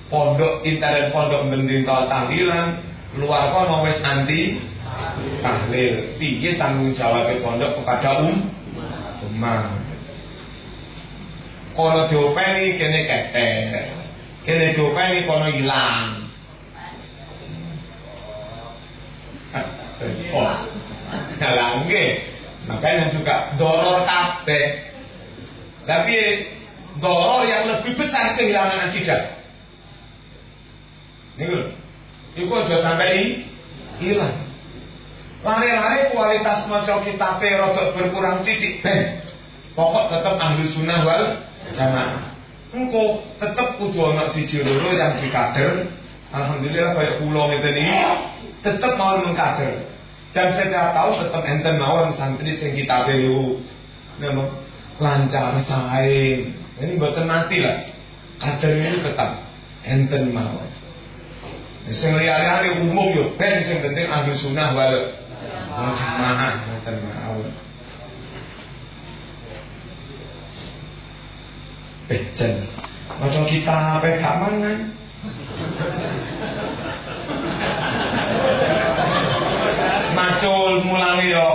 pondok internet pondok mending tahlilan luar kono wis anti tahlil piye tanggung jawab pondok kepada um umat kono diopeni kene ketek kene diopeni kono hilang oh Langge. Makanya suka doror kabeh. Tapi doror yang lebih besar kehilangan akidah. Ini loh. Itu sudah sampai hilang. Lari-lari kualitas maca kitab rada berkurang titik ben. Pokok tetap ahli sunnah wal jamaah. Engko tetap kudu ana siji loro yang dikader. Alhamdulillah kayak pulau ngeten iki tetap mau mengkader. Dan saya tahu tetap enten mawon santri sing kita niku nama lancar sae. Ini mboten mati lah. Kader ini tetap enten mawon. Sing liya-liya umum yo ben sing penting ahli sunnah wal jamaah ngoten mawon. Bejen. Macam kita apa gak mangan. Macul mulangi yo.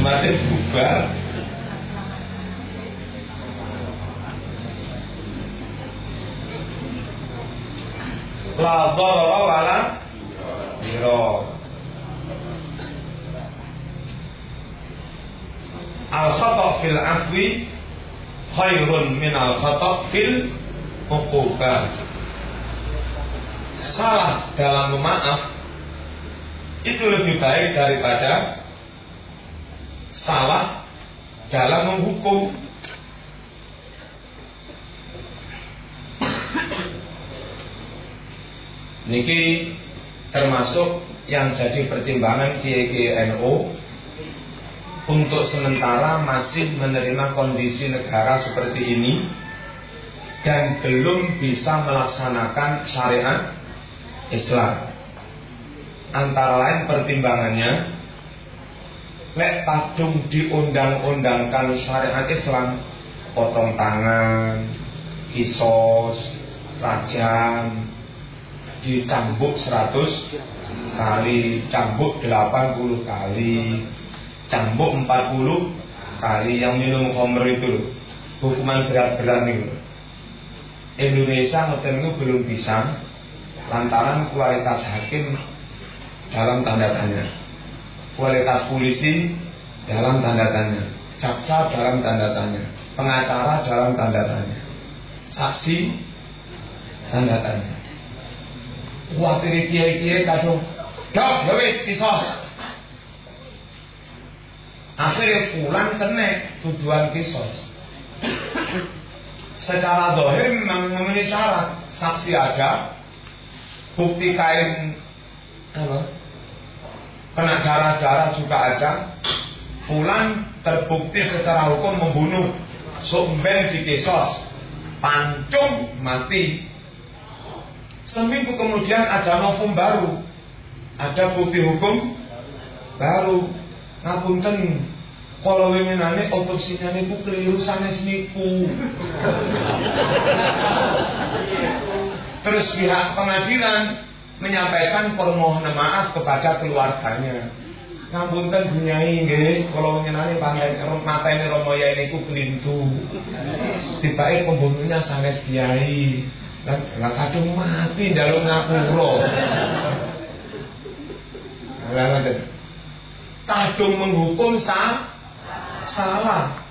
Mati bubar. La dharara wala dirar. Al khata fil afwi khairun min al khata fil uqubat. Salah dalam memaaf itu lebih baik daripada salah dalam menghukum. Niki termasuk yang jadi pertimbangan KKNO untuk sementara masih menerima kondisi negara seperti ini dan belum bisa melaksanakan syariat Islam. Antara lain pertimbangannya lek kadung diundang-undangkan syariat Islam potong tangan, kisos, rajam, dicambuk 100 kali, cambuk 80 kali, cambuk 40 kali. Yang minum homer itu hukuman berat-berat nih. Indonesia hotel itu belum bisa lantaran kualitas hakim dalam tanda tanya. Kualitas polisi dalam tanda tanya. Jaksa dalam tanda tanya. Pengacara dalam tanda tanya. Saksi tanda tanya kuatir kiai-kiai kacau dok ya wis kisos. Akhirnya pulang kena tujuan kisos. Secara dohir memang memenuhi syarat. Saksi ada bukti kain apa? Kena darah-darah juga ada. Pulang terbukti secara hukum membunuh. Sumben di kisos. Pancung mati seminggu kemudian ada novum baru. Ada bukti hukum baru. Ngapunten kalau winginane otopsinya niku keliru sanes niku. Terus pihak pengadilan menyampaikan permohonan maaf kepada keluarganya. Ngapunten bunyai nggih kula ngenani pangen mateni Romo Yai kelintu tibake pembunuhnya sanes kiai lah kadung mati dalam ngapura lah kadung menghukum sah salah.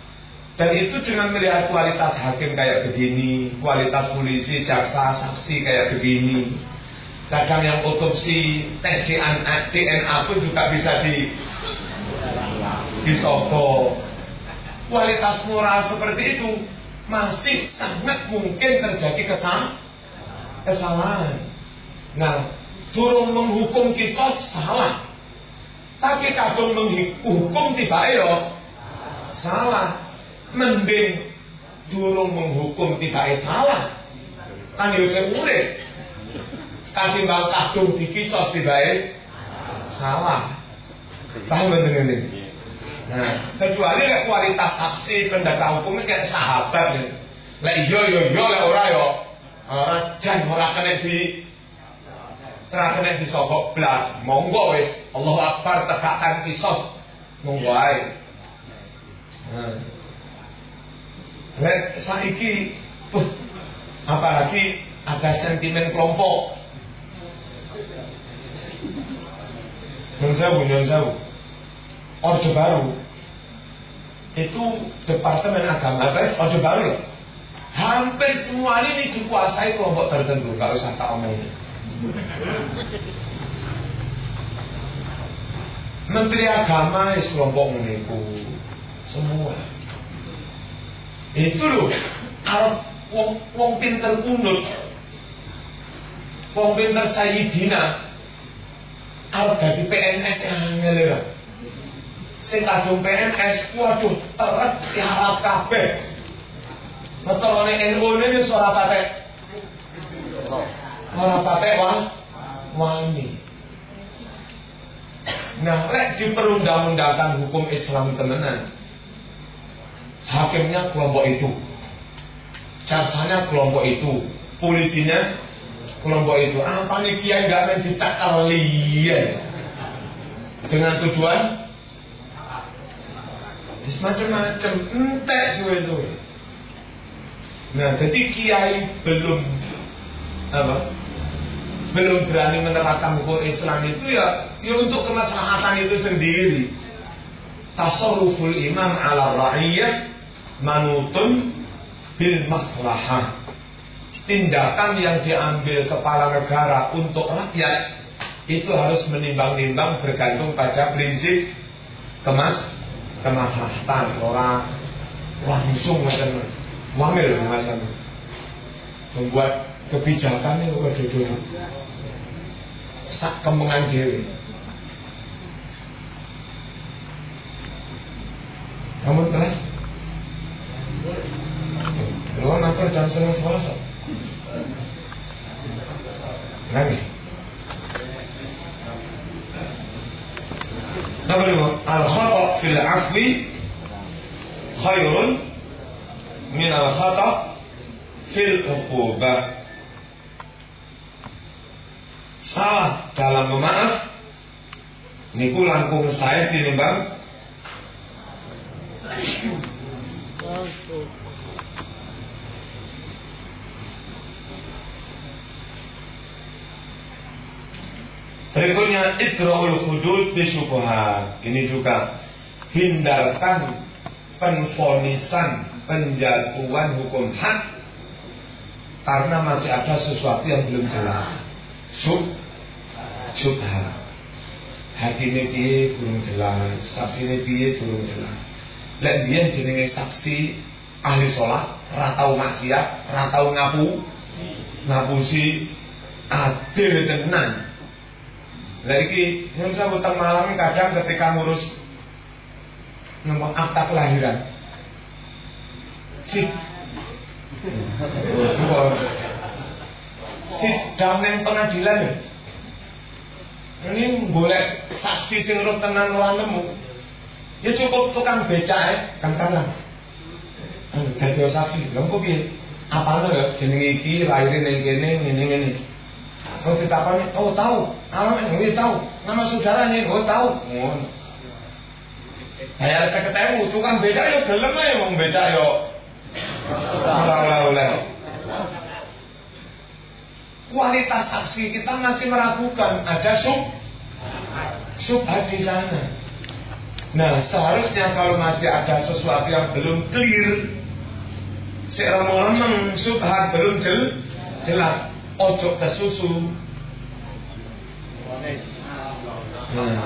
Dan itu dengan melihat kualitas hakim kayak begini kualitas polisi jaksa saksi kayak begini. Kadang yang otopsi tes DNA, DNA pun juga bisa di disopo kualitas moral seperti itu masih sangat mungkin terjadi kesal kesalahan. Nah turun menghukum kisos salah. Tapi kadung menghukum tiba yo salah. Mending durung menghukum tiba salah. Kan yo urip. Katimbang kadung dikisos tiba salah. Paham ini? Nah, kecuali lek kualitas saksi pendekah hukumnya kayak sahabat nih. Lek iya iya iya lek ora yo. Ora jan ora kena di ora kena disogok blas. Monggo wis Allahu Akbar tegakkan kisos. Monggo ae. Nah. Lek saiki uh, apalagi ada sentimen kelompok. Nyun sewu, nyun sewu. Orde Baru. Itu Departemen Agama. Guys Orde Baru loh. Hampir semua ini dikuasai kelompok tertentu, Gak usah tak omongin. Menteri Agama is kelompok menipu semua. Itu loh, Arab wong wong pinter kunut, wong pinter Sayyidina, Arab dari PNS yang ngelera sing kadung PNS waduh teret tiarap kabeh. Betul NU ini suara patek Suara patek wah Wani Nah, lek di perundang-undangan hukum Islam temenan Hakimnya kelompok itu. Jasanya kelompok itu. Polisinya kelompok itu. Apa nih kiai gak main dicakar liya Dengan tujuan macam-macam entek suwe-suwe nah jadi kiai belum apa? Belum berani menerapkan hukum Islam itu ya ya untuk kemaslahatan itu sendiri. Tasarruful imam ala ra'iyah manutun bil maslahah. Tindakan yang diambil kepala negara untuk rakyat itu harus menimbang-nimbang bergantung pada prinsip kemas kemaslahatan orang langsung macam wamil macam membuat kebijakan itu waduh sak kemengan diri kamu kelas lo nanti jam setengah sekolah so lagi Nomor lima, al-khata fil afwi khairun min al-khata fil uqubah. Salah dalam memaaf niku langkung saya tinimbang Berikutnya idraul hudud bisyubhat. Ini juga hindarkan penfonisan penjatuhan hukum had karena masih ada sesuatu yang belum jelas. Sub subhat. Hati ini piye belum jelas, saksi ini piye belum jelas. Lek dia jenenge saksi ahli sholat, ratau maksiat, ratau ngapu, ngapusi adil tenan lagi yang saya utang malam kadang ketika ngurus nomor akta kelahiran. Si sidang yang pengadilan. Ini boleh saksi sing roh tenan ora nemu. Ya cukup tukang beca ya, kan kanan. Dadi saksi, lha kok piye? Apane ya jenenge iki lahirin ning kene ngene ngene. Oh ditakoni, oh tahu. Alamat ini tahu. Nama saudaranya, oh tahu. Oh. Saya rasa ketemu, tukang beda yo gelem ae wong beda yo. Ora oleh. Kualitas saksi kita masih meragukan, ada sub subhat di sana. Nah, seharusnya kalau masih ada sesuatu yang belum clear, seorang subhat belum jel, jelas, ojo kesusu. Hmm.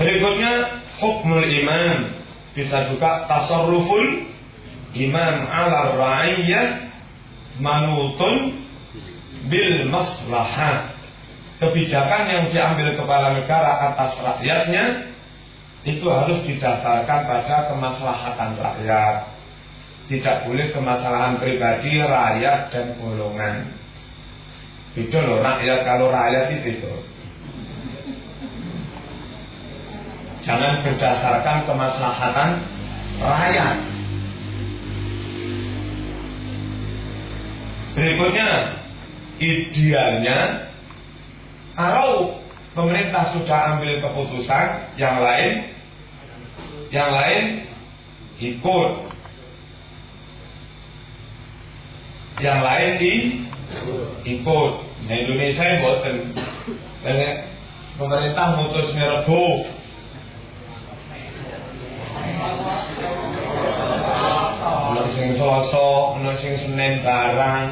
Berikutnya hukmul imam bisa juga tasarruful imam ala ra'iyah manutun bil maslahat. Kebijakan yang diambil kepala negara atas rakyatnya itu harus didasarkan pada kemaslahatan rakyat. Tidak boleh kemaslahan pribadi, rakyat dan golongan. Beda loh rakyat. Kalau rakyat itu Jangan berdasarkan kemaslahatan rakyat. Berikutnya, idealnya kalau pemerintah sudah ambil keputusan, yang lain, yang lain ikut, yang lain di ikut. Nah Indonesia buatan, pemerintah mutus ngerebo Ono sing Selasa, ono sing Senin barang.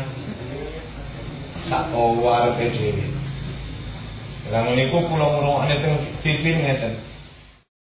Sak arepe dhewe. Lah niku kula ngrungokne teng TV ngeten.